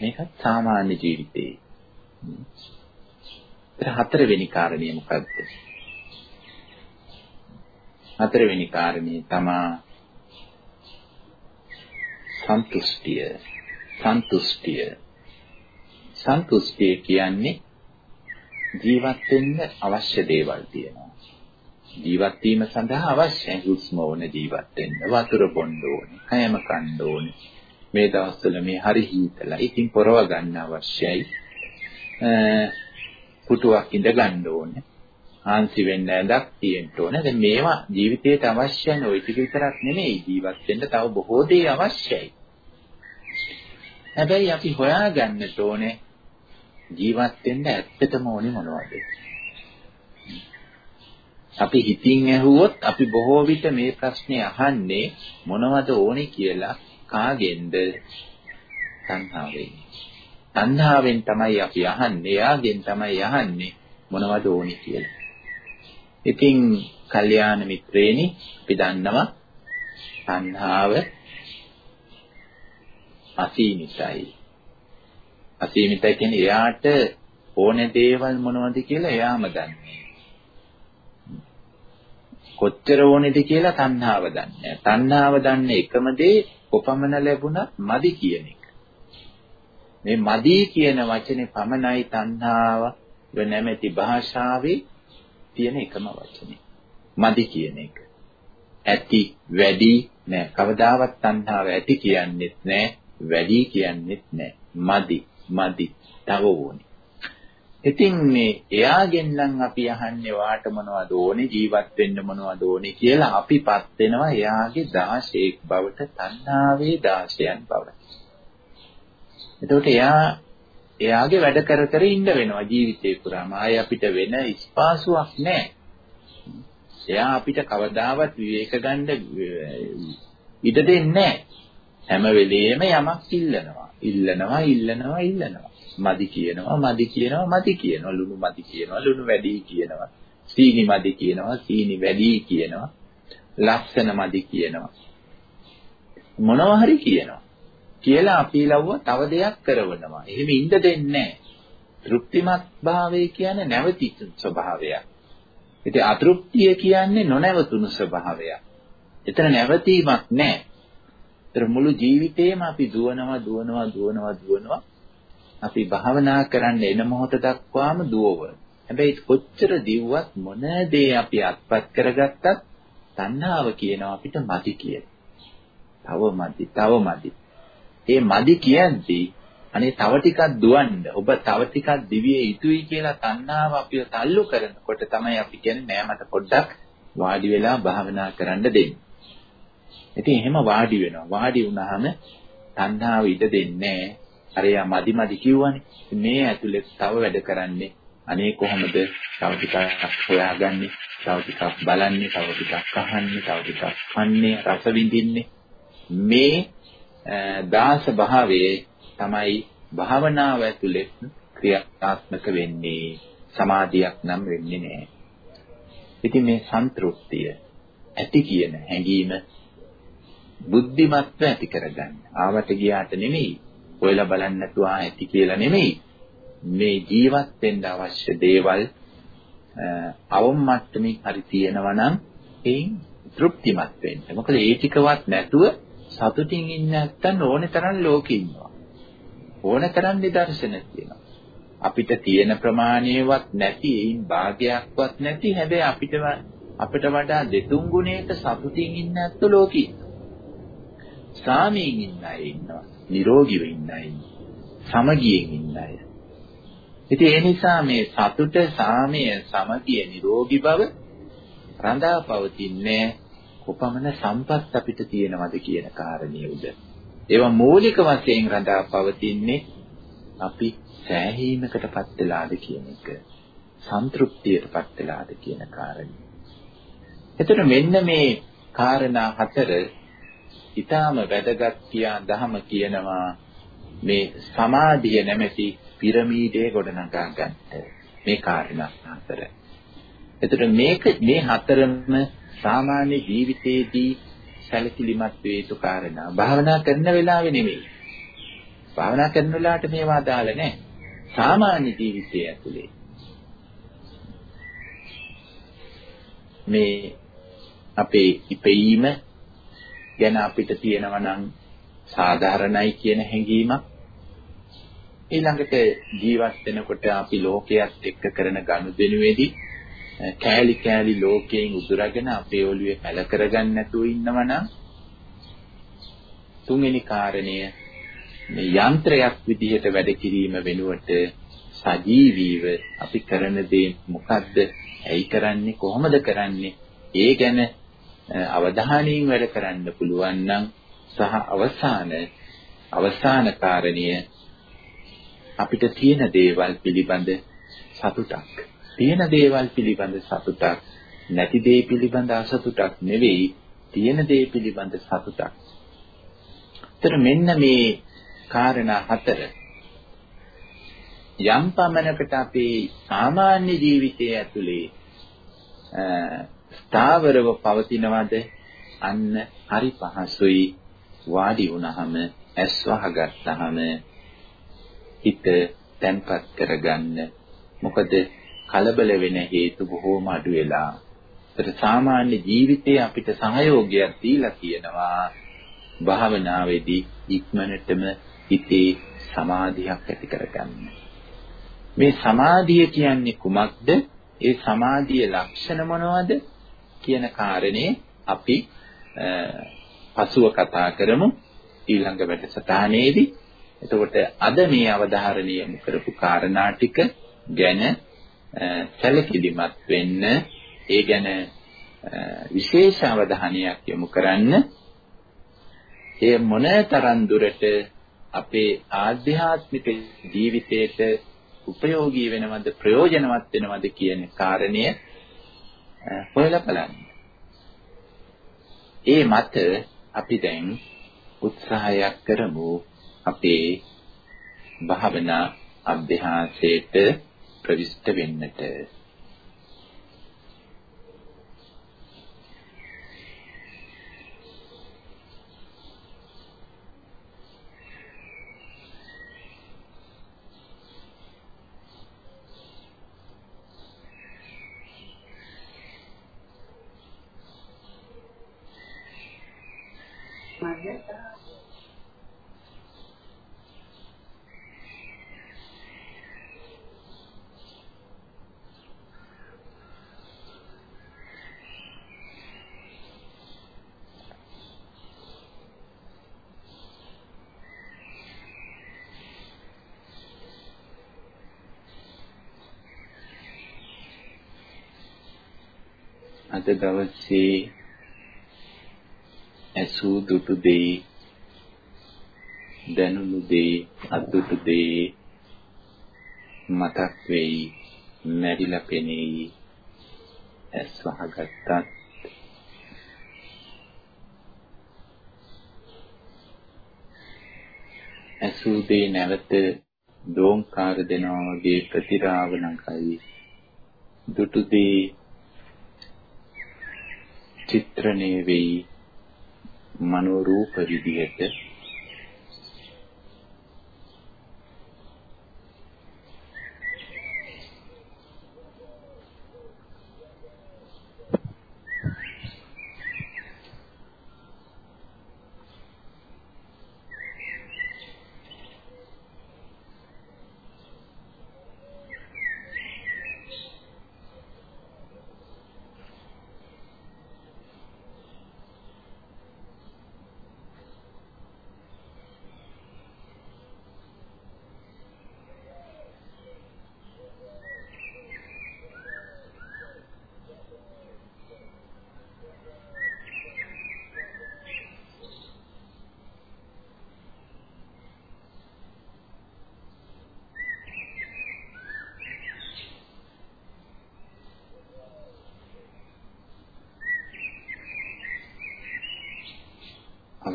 මේකත් සාමාන්‍ය ජීවිතේ. හතරවෙනි කාරණේ මොකද්ද? හතරවෙනි කාරණේ තමා සන්තුෂ්ටිය. සන්තුෂ්ටිය. සන්තුෂ්ටිය කියන්නේ ජීවත් වෙන්න අවශ්‍ය දේවල් තියෙනවා. ජීවත් වීම සඳහා අවශ්‍ය හුස්ම ඕන ජීවත් වෙන්න, වතුර බොන්න ඕනේ, කයම කන්න ඕනේ. මේ දවස්වල මේ හරි හීතලයි. ඉතින් පොරව ගන්න අවශ්‍යයි. පුටුවක් ඉඳ ගන්න ඕනේ. ආන්සි වෙන්න ඇඳක් තියෙන්න ඕනේ. දැන් මේවා ජීවිතයට අවශ්‍යයි. ওই ටික විතරක් නෙමෙයි ජීවත් වෙන්න තව බොහෝ දේ අවශ්‍යයි. හැබැයි අපි හොයාගන්නට ඕනේ ජීවත් වෙන්න ඇත්තටම ඕනේ මොනවද? අපි හිතින් ඇහුවොත් අපි බොහෝ විට මේ ප්‍රශ්නේ අහන්නේ මොනවද ඕනේ කියලා කාගෙන්ද? තණ්හාවෙන්. තණ්හාවෙන් තමයි අපි අහන්නේ. එයාගෙන් තමයි අහන්නේ මොනවද ඕනේ කියලා. ඉතින් කල්යාණ මිත්‍රේනි අපි දන්නවා තණ්හාව අසීමිතයි. අසීමිතයි කියන්නේ එයාට ඕනේ දේවල් මොනවද කියලා එයාම දන්නේ. කොච්චර ඕනේද කියලා තණ්හාව දන්නේ. තණ්හාව දන්නේ එකම දේ කොපමණ ලැබුණත් මදි කියන එක. මේ මදි කියන වචනේ පමණයි තණ්හාව නැමැති භාෂාවේ තියෙන එකම වචනේ. මදි කියන එක. ඇති වැඩි නෑ. කවදාවත් තණ්හාව ඇති කියන්නේත් නෑ, වැඩි කියන්නේත් නෑ. මදි, මදි, තව ඕනේ. ඉතින් මේ එයාගෙන් නම් අපි අහන්නේ වාට මොනවද ඕනේ ජීවත් වෙන්න මොනවද ඕනේ කියලා අපිපත් වෙනවා එයාගේ දාශයක් බවට තණ්හාවේ දාශයන් බවට. එතකොට එයා එයාගේ වැඩ කර කර ඉන්න වෙනවා ජීවිතේ පුරාම. ආයේ අපිට වෙන ස්පාසුවක් නැහැ. එයා අපිට කවදාවත් විවේක ගන්න ඉඩ දෙන්නේ නැහැ. හැම වෙලෙම යමක් ඉල්ලනවා. ඉල්ලනවා, ඉල්ලනවා, ඉල්ලනවා. මදි කියනවා මදි කියනවා මදි කියනවා ලුණු මදි කියනවා ලුණු වැඩි කියනවා. සීනි මදි කියනවා සීනි වැඩි කියනවා. ලස්සන මදි කියනවා. මොනවා හරි කියනවා. කියලා අපි ලව්ව තව දෙයක් කරවනවා. එහෙම ඉඳ දෙන්නේ තෘප්තිමත් භාවය කියන්නේ නැවතිතු ස්වභාවයක්. ඉතින් අතෘප්තිය කියන්නේ නොනැවතුණු ස්වභාවයක්. එතන නැවතීමක් නැහැ. ඒතර මුළු ජීවිතේම අපි දුවනවා දුවනවා දුවනවා දුවනවා. අපි භාවනා කරන්න එන මොහොත දක්වාම දුවව. හැබැයි කොච්චර දිව්වත් මොන දේ අපි අත්පත් කරගත්තත් තණ්හාව කියනවා අපිට මදි කියලා. තව මදි, තව මදි. ඒ මදි කියන්නේ අනේ තව ටිකක් දුවන්න. ඔබ තව ටිකක් දිවිය යුතුයි කියලා තණ්හාව අපිව තල්ලු කරනකොට තමයි අපි කියන්නේ නෑ මට පොඩ්ඩක් වාඩි වෙලා භාවනා කරන්න දෙන්න. ඉතින් එහෙම වාඩි වෙනවා. වාඩි වුණාම තණ්හාව ඉඩ දෙන්නේ අරයා මදි මදි කිව්වනේ. මේ ඇතුලේ තව වැඩ කරන්නේ. අනේ කොහොමද තව ටිකක් හොයාගන්නේ? තව ටිකක් බලන්නේ, තව ටිකක් අහන්නේ, තව ටිකක් කන්නේ, රස විඳින්නේ. මේ දාස භාවයේ තමයි භාවනාව ඇතුලේ ක්‍රියාත්මක වෙන්නේ. සමාධියක් නම් වෙන්නේ නැහැ. ඉතින් මේ සන්තුෂ්තිය ඇති කියන හැඟීම බුද්ධිමත්ව ඇති කරගන්න. ආවට ගියාට නෙමෙයි හොයලා බලන්න නැතුව ඇති කියලා නෙමෙයි. මේ ජීවත් වෙන්න අවශ්‍ය දේවල් අවම් මට්ටමින් හරි තියෙනවා නම් එයින් තෘප්තිමත් වෙන්න. මොකද ඒ ටිකවත් නැතුව සතුටින් ඉන්න නැත්තම් ඕනේ තරම් ලෝකෙ ඉන්නවා. ඕනේ තරම් නිදර්ශන තියෙනවා. අපිට තියෙන ප්‍රමාණයවත් නැති එයින් භාගයක්වත් නැති හැබැයි අපිට අපිට වඩා දෙතුන් ගුණයක සතුටින් ඉන්න ඇත්ත ලෝකෙ සාමයෙන් ඉන්න අය ඉන්නවා. නිරෝගීව ඉන්න අය සමගියෙන් ඉන්න අය. ඉතින් ඒ නිසා මේ සතුට, සාමය, සමගිය, නිරෝගී බව රඳා පවතින්නේ කොපමණ සම්පත් අපිට තියෙනවද කියන කාරණිය උද. ඒවා මූලික වශයෙන් රඳා පවතින්නේ අපි සෑහීමකටපත් වෙලාද කියන එක. සන්තුෂ්තියටපත් වෙලාද කියන කාරණිය. එතකොට මෙන්න මේ කාරණා හතර ඊටාම වැදගත් කියා දහම කියනවා මේ සමාධිය නැමැති පිරමීඩය ගොඩනගා ගන්නට මේ කාරණා හතර. එතකොට මේක මේ හතරම සාමාන්‍ය ජීවිතයේදී සැලකිලිමත් වේ යුතු කාරණා. භාවනා කරන වෙලාවෙ නෙමෙයි. භාවනා කරන වෙලාවට මේවා අදාළ නැහැ. සාමාන්‍ය ජීවිතය ඇතුලේ මේ අපේ ඉපීම ගැන අපිට තියෙනවා නම් සාධාරණයි කියන හැඟීමක් ඊළඟට ජීවත් වෙනකොට අපි ලෝකයක් එක්ක කරන ගනුදෙනුවේදී කෑලි කෑලි ලෝකයෙන් උදුරගෙන අපේ ඔළුවේ පැල කරගන්න නැතුව ඉන්නවනම් තුන්වෙනි කාරණය මේ යන්ත්‍රයක් විදිහට වැඩ කිරීම වෙනුවට සජීවීව අපි කරන දේ මොකද්ද? ඇයි කරන්නේ? කොහොමද කරන්නේ? ඒ ගැන අවධානයෙන් වැඩ කරන්න පුළුවන් නම් සහ අවසාන අවසාන කාරණිය අපිට තියෙන දේවල් පිළිබඳ සතුටක් තියෙන දේවල් පිළිබඳ සතුටක් නැති දේ පිළිබඳ අසතුටක් නෙවෙයි තියෙන දේ පිළිබඳ සතුටක්. ඒතර මෙන්න මේ කාරණා හතර යම් පමණකට අපේ සාමාන්‍ය ජීවිතයේ ඇතුලේ ස්ථාවරව පවතිනවද? අන්න හරි පහසුයි. වාඩි වුණාම ඇස් වහගත්තාම හිත තැන්පත් කරගන්න. මොකද කලබල වෙන හේතු බොහෝම අඩු වෙලා. ඒතර සාමාන්‍ය ජීවිතේ අපිට සහයෝගයක් දීලා තියෙනවා. භාවනාවේදී ඉක්මනටම හිතේ සමාධියක් ඇති කරගන්න. මේ සමාධිය කියන්නේ කුමක්ද? ඒ සමාධියේ ලක්ෂණ මොනවද? කියන කාරණේ අපි පසුව කතා කරමු ඊළඟ වැඩසටහනේදී. එතකොට අද මේ අවධාරණය යොමු කරපු කාරණා ටික ගැන සැලකිලිමත් වෙන්න ඒ ගැන විශේෂ අවධානයක් යොමු කරන්න ඒ මොනතරම් දුරට අපේ ආධ්‍යාත්මික ජීවිතයට උපයෝගී වෙනවද ප්‍රයෝජනවත් වෙනවද කියන කාරණය හොයලා බලන්න. ඒ මත අපි දැන් උත්සාහයක් කරමු අපේ භාවනා අභ්‍යාසයට ප්‍රවිෂ්ඨ වෙන්නට. අද දවසේ ඇසූ දුටු දේ දැනුණු දේ අද්දුටු දේ මතක් වෙයි මැරිලා පෙනෙයි ඇස් වහගත්තත්. ඇසූ දේ නැවත දෝංකාර දෙනවා වගේ ප්‍රතිරාව නඟයි දුටු දේ චිත්‍රණය වෙයි මනෝ රූප විදිහට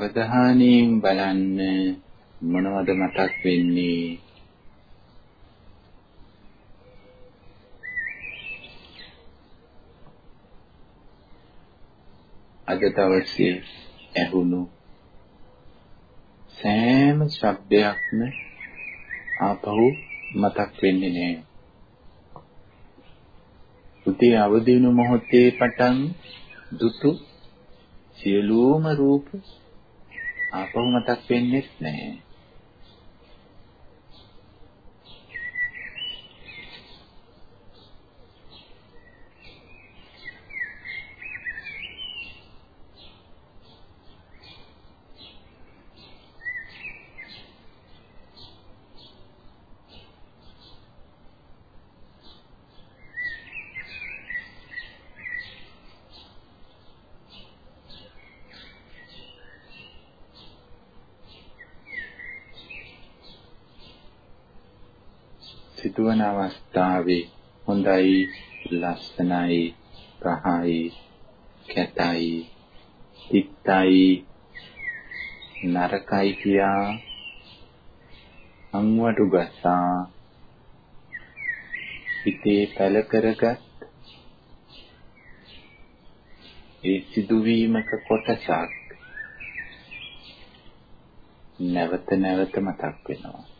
අවධානයෙන් බලන්න මොනවද මතක් වෙන්නේ අද දවසේ ඇහුණු සෑම ශබ්දයක්ම ආපහු මතක් වෙන්නේ නෑ. උදේ අවදි වුණු මොහොතේ පටන් දුතු සියලුම රූප ආපහු මතක් වෙන්නේ නැහැ. සිදුවන අවස්ථාවේ හොඳයි ලස්සනයි ප්‍රහයි කැතයි තිත්තයි නරකයි කියා අංවටු ගසා හිතේ පැල කරගත් ඒ සිදුවීමක කොටසක් නැවත නැවත මතක් වෙනවා.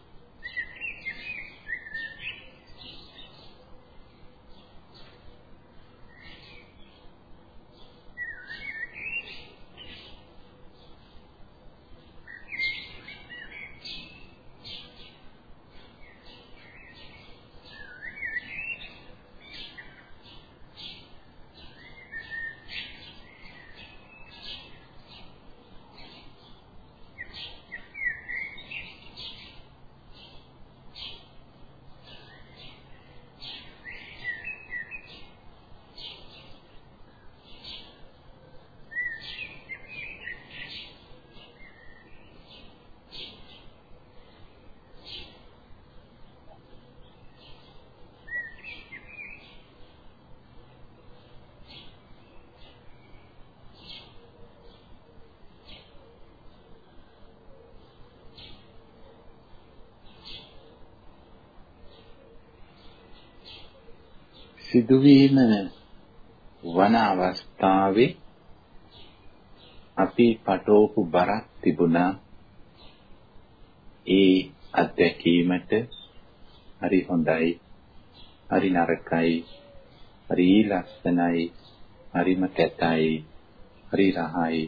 සිදුවීම වන අවස්ථාවේ අපි පටෝපු බරක් තිබුණා. ඒ අත්දැකීමට හරි හොඳයි හරි නරකයි හරි ලස්සනයි හරිම කැතයි හරි රහයි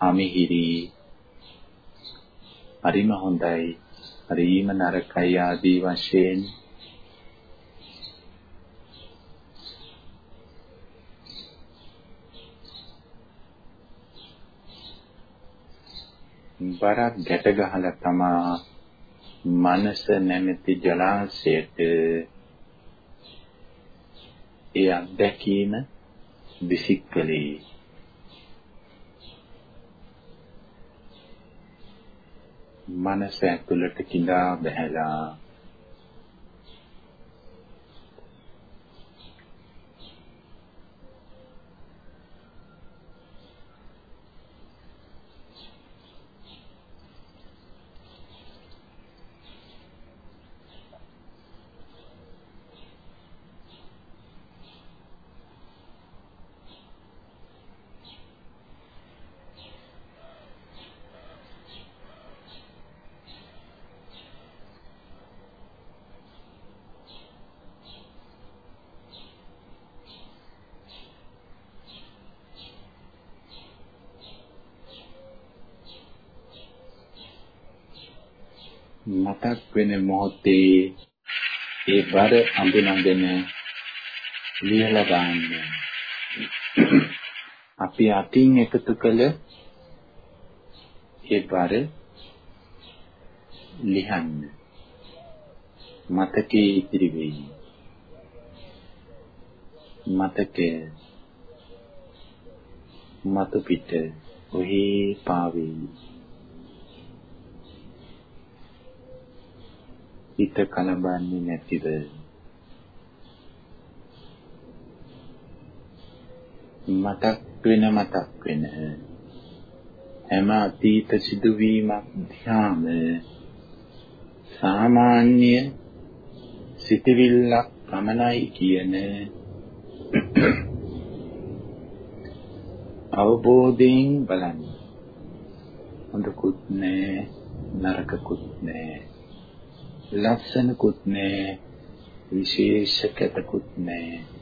අමිහිරි හරිම හොඳයි හරිම නරකයි ආදී වශයෙන් බරක් ගැට ගහලා තමා මනස නැමැති ජලාශයට ඒ අත්දැකීම විසිකලේ මනස ඇතුළට කිඳා බහැලා මතක් වෙන මොහොතේ ඒ බර අඳුනගෙන ලියලා ගන්න. අපි අතින් එකතු කළ ඒ බර ලියන්න. මතකේ ඉතිරි වෙයි. මතකය මතු පිට ඔහි පාවෙයි. හිත කලබන්නේ නැතිව. මතක් වෙන මතක් වෙන. හැම අතීත සිදුවීමක් ධ්‍යාන. සාමාන්‍ය සිතවිල්ලක් පමණයි කියන. අවබෝධයෙන් බලන්න. හොඳකුත් නෑ නරකකුත් නෑ. ලස්සනකුත් නෑ විශේෂ කැතකුත් නෑ.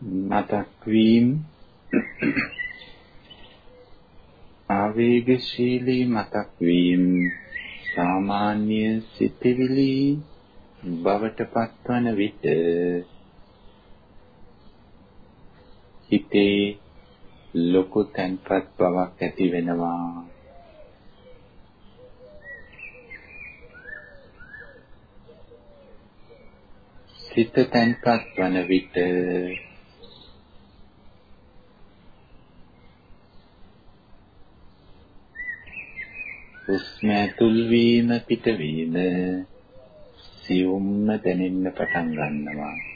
මතක් වීම. ආවේගශීලී මතක් වීම. සාමාන්‍ය සිතිවිලි බවට පත්වන විට හිතේ ලොකු තැන්පත් බවක් ඇති වෙනවා. සිත තැන්පත් වන විට හුස්ම ඇතුල් වීම පිටවීම සියුම්ම දැනෙන්න පටන් ගන්නවා.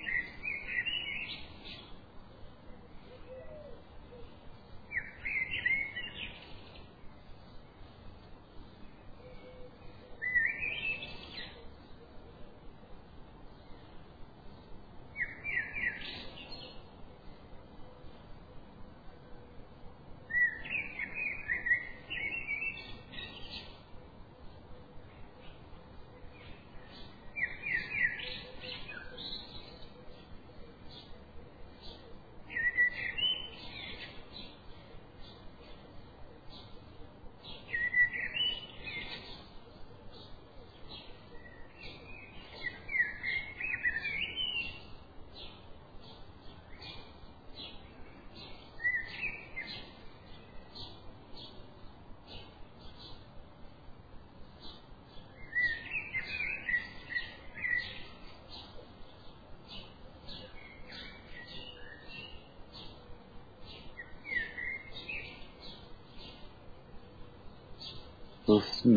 හුස්ම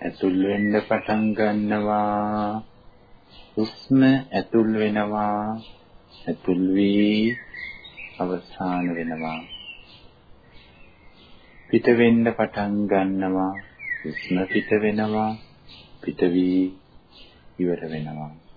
ඇතුල් වෙන්න පටන් ගන්නවා. හුස්ම ඇතුල් වෙනවා. ඇතුල් වී අවසාන වෙනවා. පිට වෙන්න පටන් ගන්නවා. හුස්ම පිට වෙනවා. පිට වී ඉවර වෙනවා.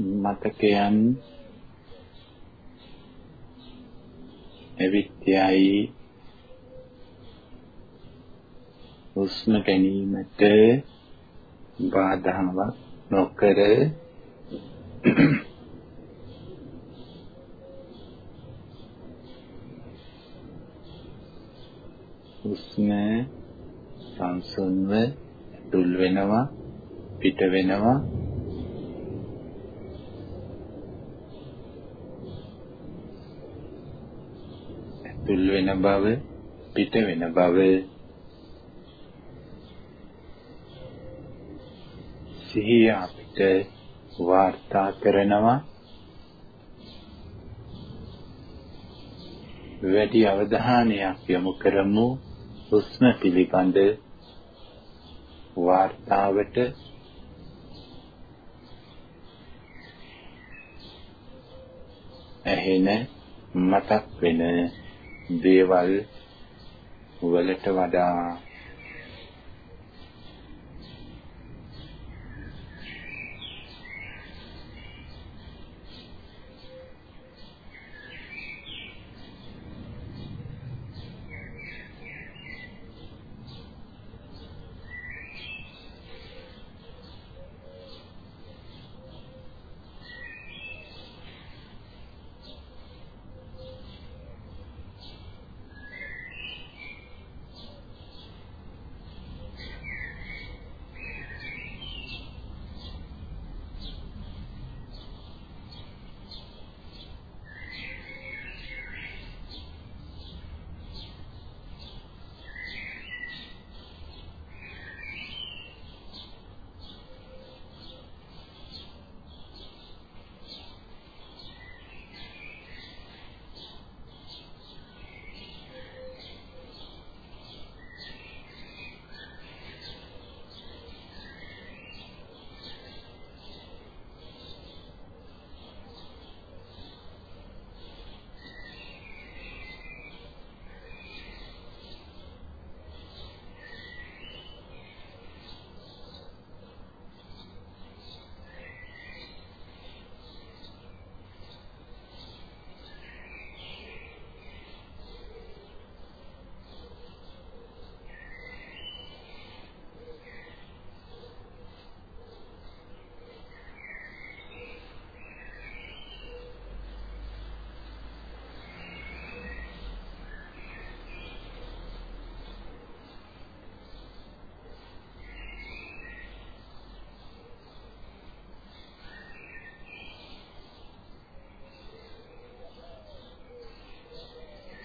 මතකයන් එවිත් යයි හුස්ම ගැනීමට බාධාවක් නොකර හුස්ම සංසුන්ව දුල් වෙනවා පිට වෙනවා දුල් වෙන බව පිට වෙන බව. සිහිය අපිට වාර්තා කරනවා. වැඩි අවධානයක් යොමු කරමු. හුස්ම පිළිබඳ වාර්තාවට. ඇහෙන මතක් වෙන දේවල් වලට වඩා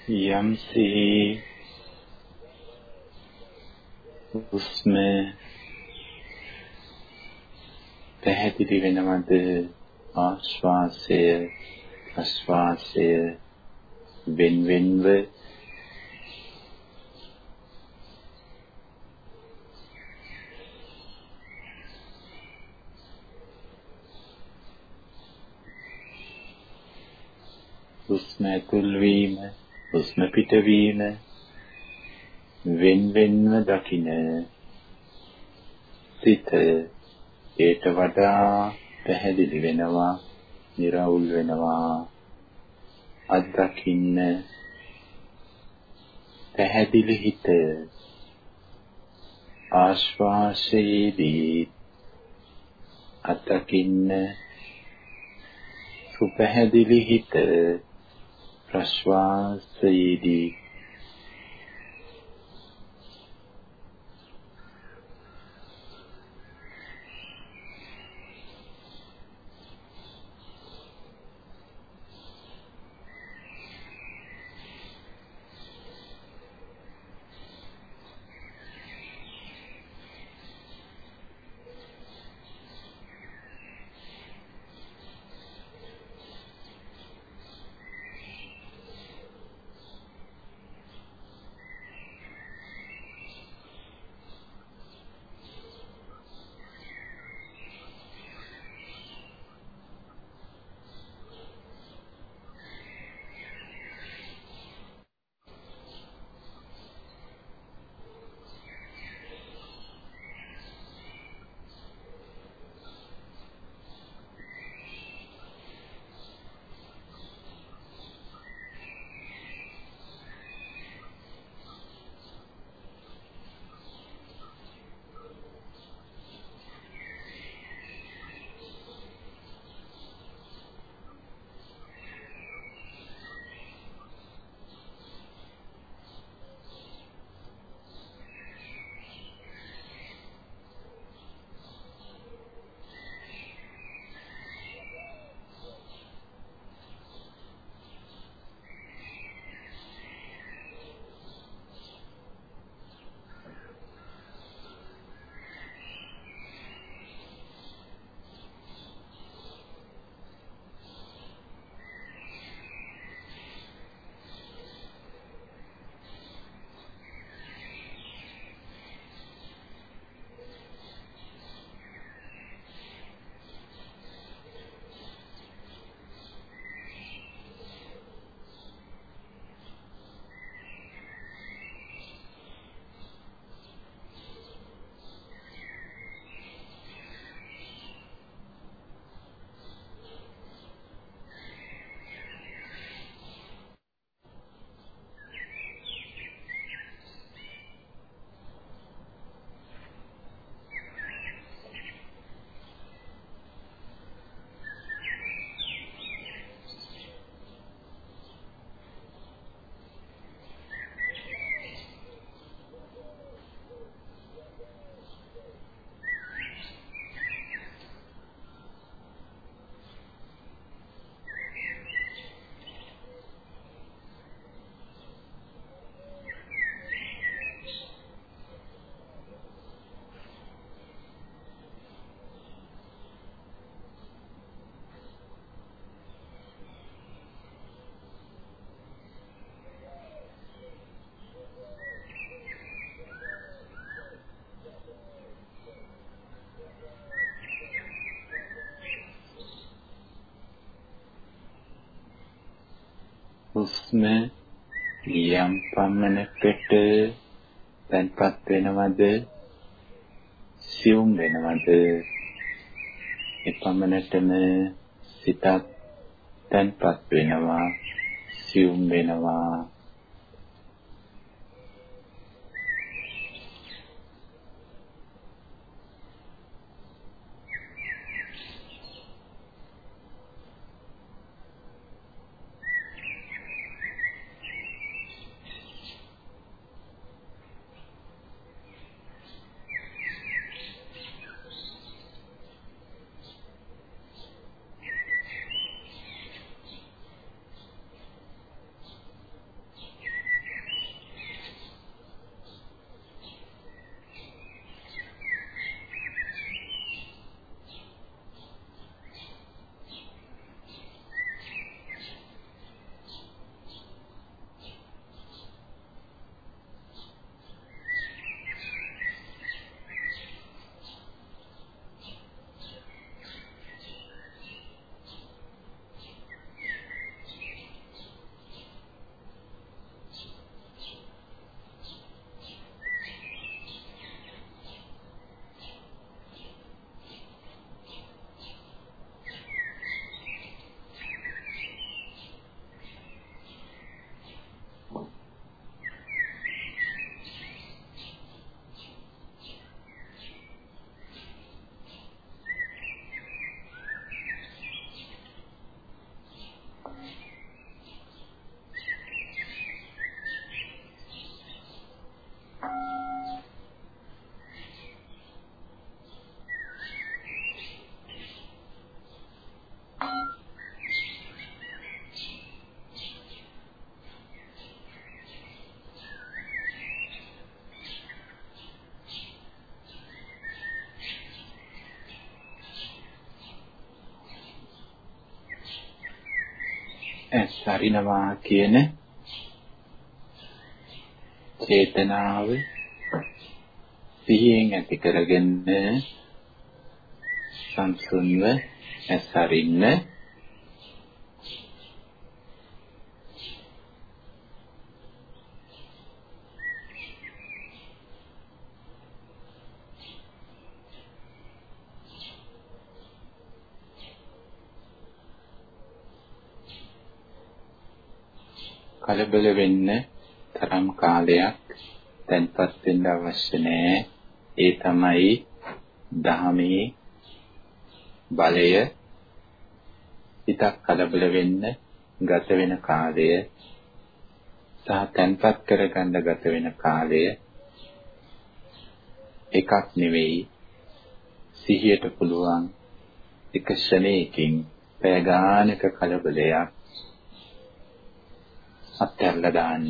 යම්සේ හුස්ම පැහැදිලි වෙනවද ආශ්වාසය ප්‍රශ්වාසය වෙන වෙනව හුස්ම ඇතුල් වීම හුස්ම පිටවීම wen wenව දකින සිත ඒට වඩා පැහැදිලි වෙනවා निराවුල් වෙනවා අත්දකින්න පැහැදිලි හිත ආශ්වාසයේදී අත්දකින්න සුපැහැදිලි හිත ප්‍රශ්වාසයේදී හුස්ම යම් පමණකට තැන්පත් වෙනවද? සියුම් වෙනවද? එපමණටම සිතත් තැන්පත් වෙනවා සියුම් වෙනවා. සරිනවා කියන චේතනාව සිහියෙන් ඇති කරගෙන සංසුන්ව ඇසරින්න කලබල වෙන්න තරම් කාලයක් තැන්පත් වෙන්න අවශ්‍ය නැහැ. ඒ තමයි දහමේ බලය හිතක් කලබල වෙන්න ගත වෙන කාලය සහ තැන්පත් කරගන්න ගත වෙන කාලය එකක් නෙවෙයි සිහියට පුළුවන් එක ක්ෂණයකින් පැය ගානක කලබලයක් අත්හැරලා දාන්න.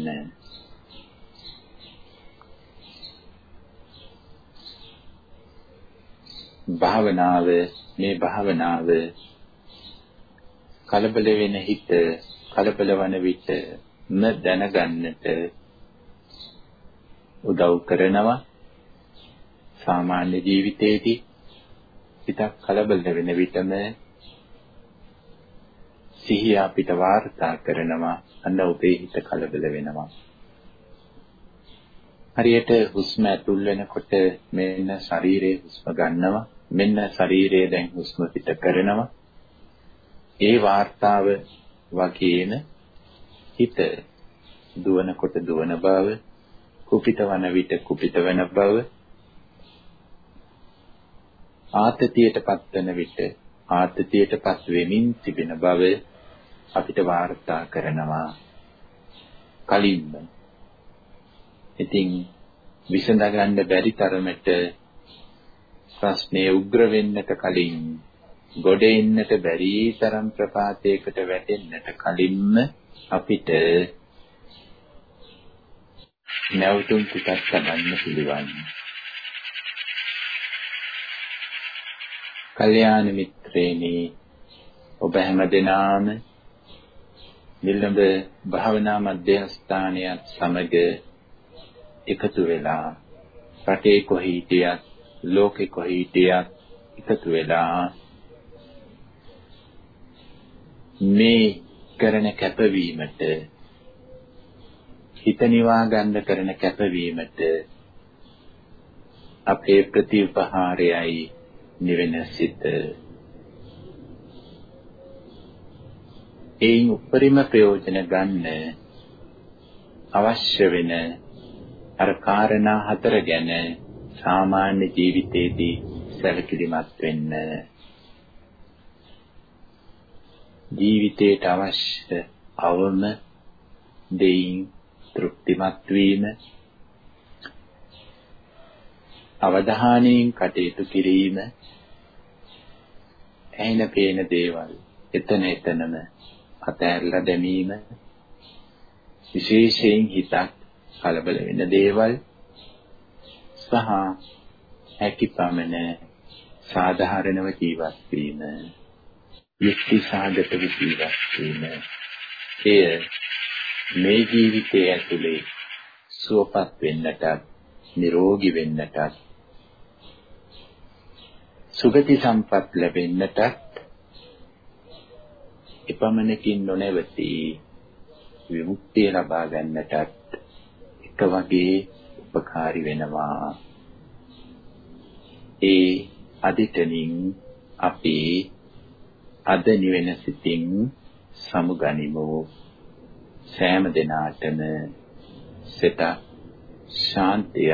භාවනාව මේ භාවනාව කලබල වෙන හිත කලබල වන විට න දැනගන්නට උදව් කරනවා සාමාන්‍ය ජීවිතයේදී හිතක් කලබල වෙන විටම සිහිය අපිට වාර්තා කරනවා. අන්න ඔබේ හිත කලබල වෙනවා. හරියට හුස්ම ඇතුල් වෙනකොට මෙන්න ශරීරයේ හුස්ම ගන්නවා. මෙන්න ශරීරයේ දැන් හුස්ම පිට කරනවා. ඒ වාර්තාව වගේම හිත දුවනකොට දුවන බව කුපිත වන විට කුපිත වෙන බව ආතතියටපත් වෙන විට ආතතියටපත් වෙමින් තිබෙන බව අපිට වාර්තා කරනවා කලින්ම. ඉතින් විසඳගන්න බැරි තරමට ප්‍රශ්නේ උග්‍ර වෙන්නට කලින් ගොඩ එන්නට බැරි තරම් ප්‍රපාතයකට වැටෙන්නට කලින්ම අපිට නැවතුම් ටිකක් ගන්න පුළුවන්. කල්යාණ මිත්‍රේනි ඔබ හැමදෙනාම නිලඹ භාවනා මධ්‍යස්ථානයත් සමග එකතු වෙලා රටේ කොහි හිටියත් ලෝකේ කොහි හිටියත් එකතු වෙලා මේ කරන කැපවීමට හිත නිවා ගන්න කරන කැපවීමට අපේ ප්‍රතිඋපහාරයයි නිවෙන සිත. ඒයින් උපරිම ප්‍රයෝජන ගන්න අවශ්‍ය වෙන අර කාරණා හතර ගැන සාමාන්‍ය ජීවිතයේදී සැලකිලිමත් වෙන්න. ජීවිතයට අවශ්‍ය අවම දෙයින් තෘප්තිමත් වීම අවධානයෙන් කටයුතු කිරීම ඇහෙන පේන දේවල් එතන එතනම අතහැරලා දැමීම විශේෂයෙන් හිතක් කලබල වෙන දේවල් සහ හැකිපමණ සාධාරණව ජීවත් වීම යුක්ති සාගතව ජීවත් වීම. එය මේ ජීවිතයේ ඇතුලේ සුවපත් වෙන්නටත් නිරෝගී වෙන්නටත් සුගති සම්පත් ලැබෙන්නටත් එපමණකින් නොනැවති විමුක්තිය ලබා ගන්නටත් එක වගේ උපකාරී වෙනවා. ඒ අදිටනින් අපි අද නිවෙන සිතින් සමුගනිමු. සෑම දිනාටම සිත ශාන්තිය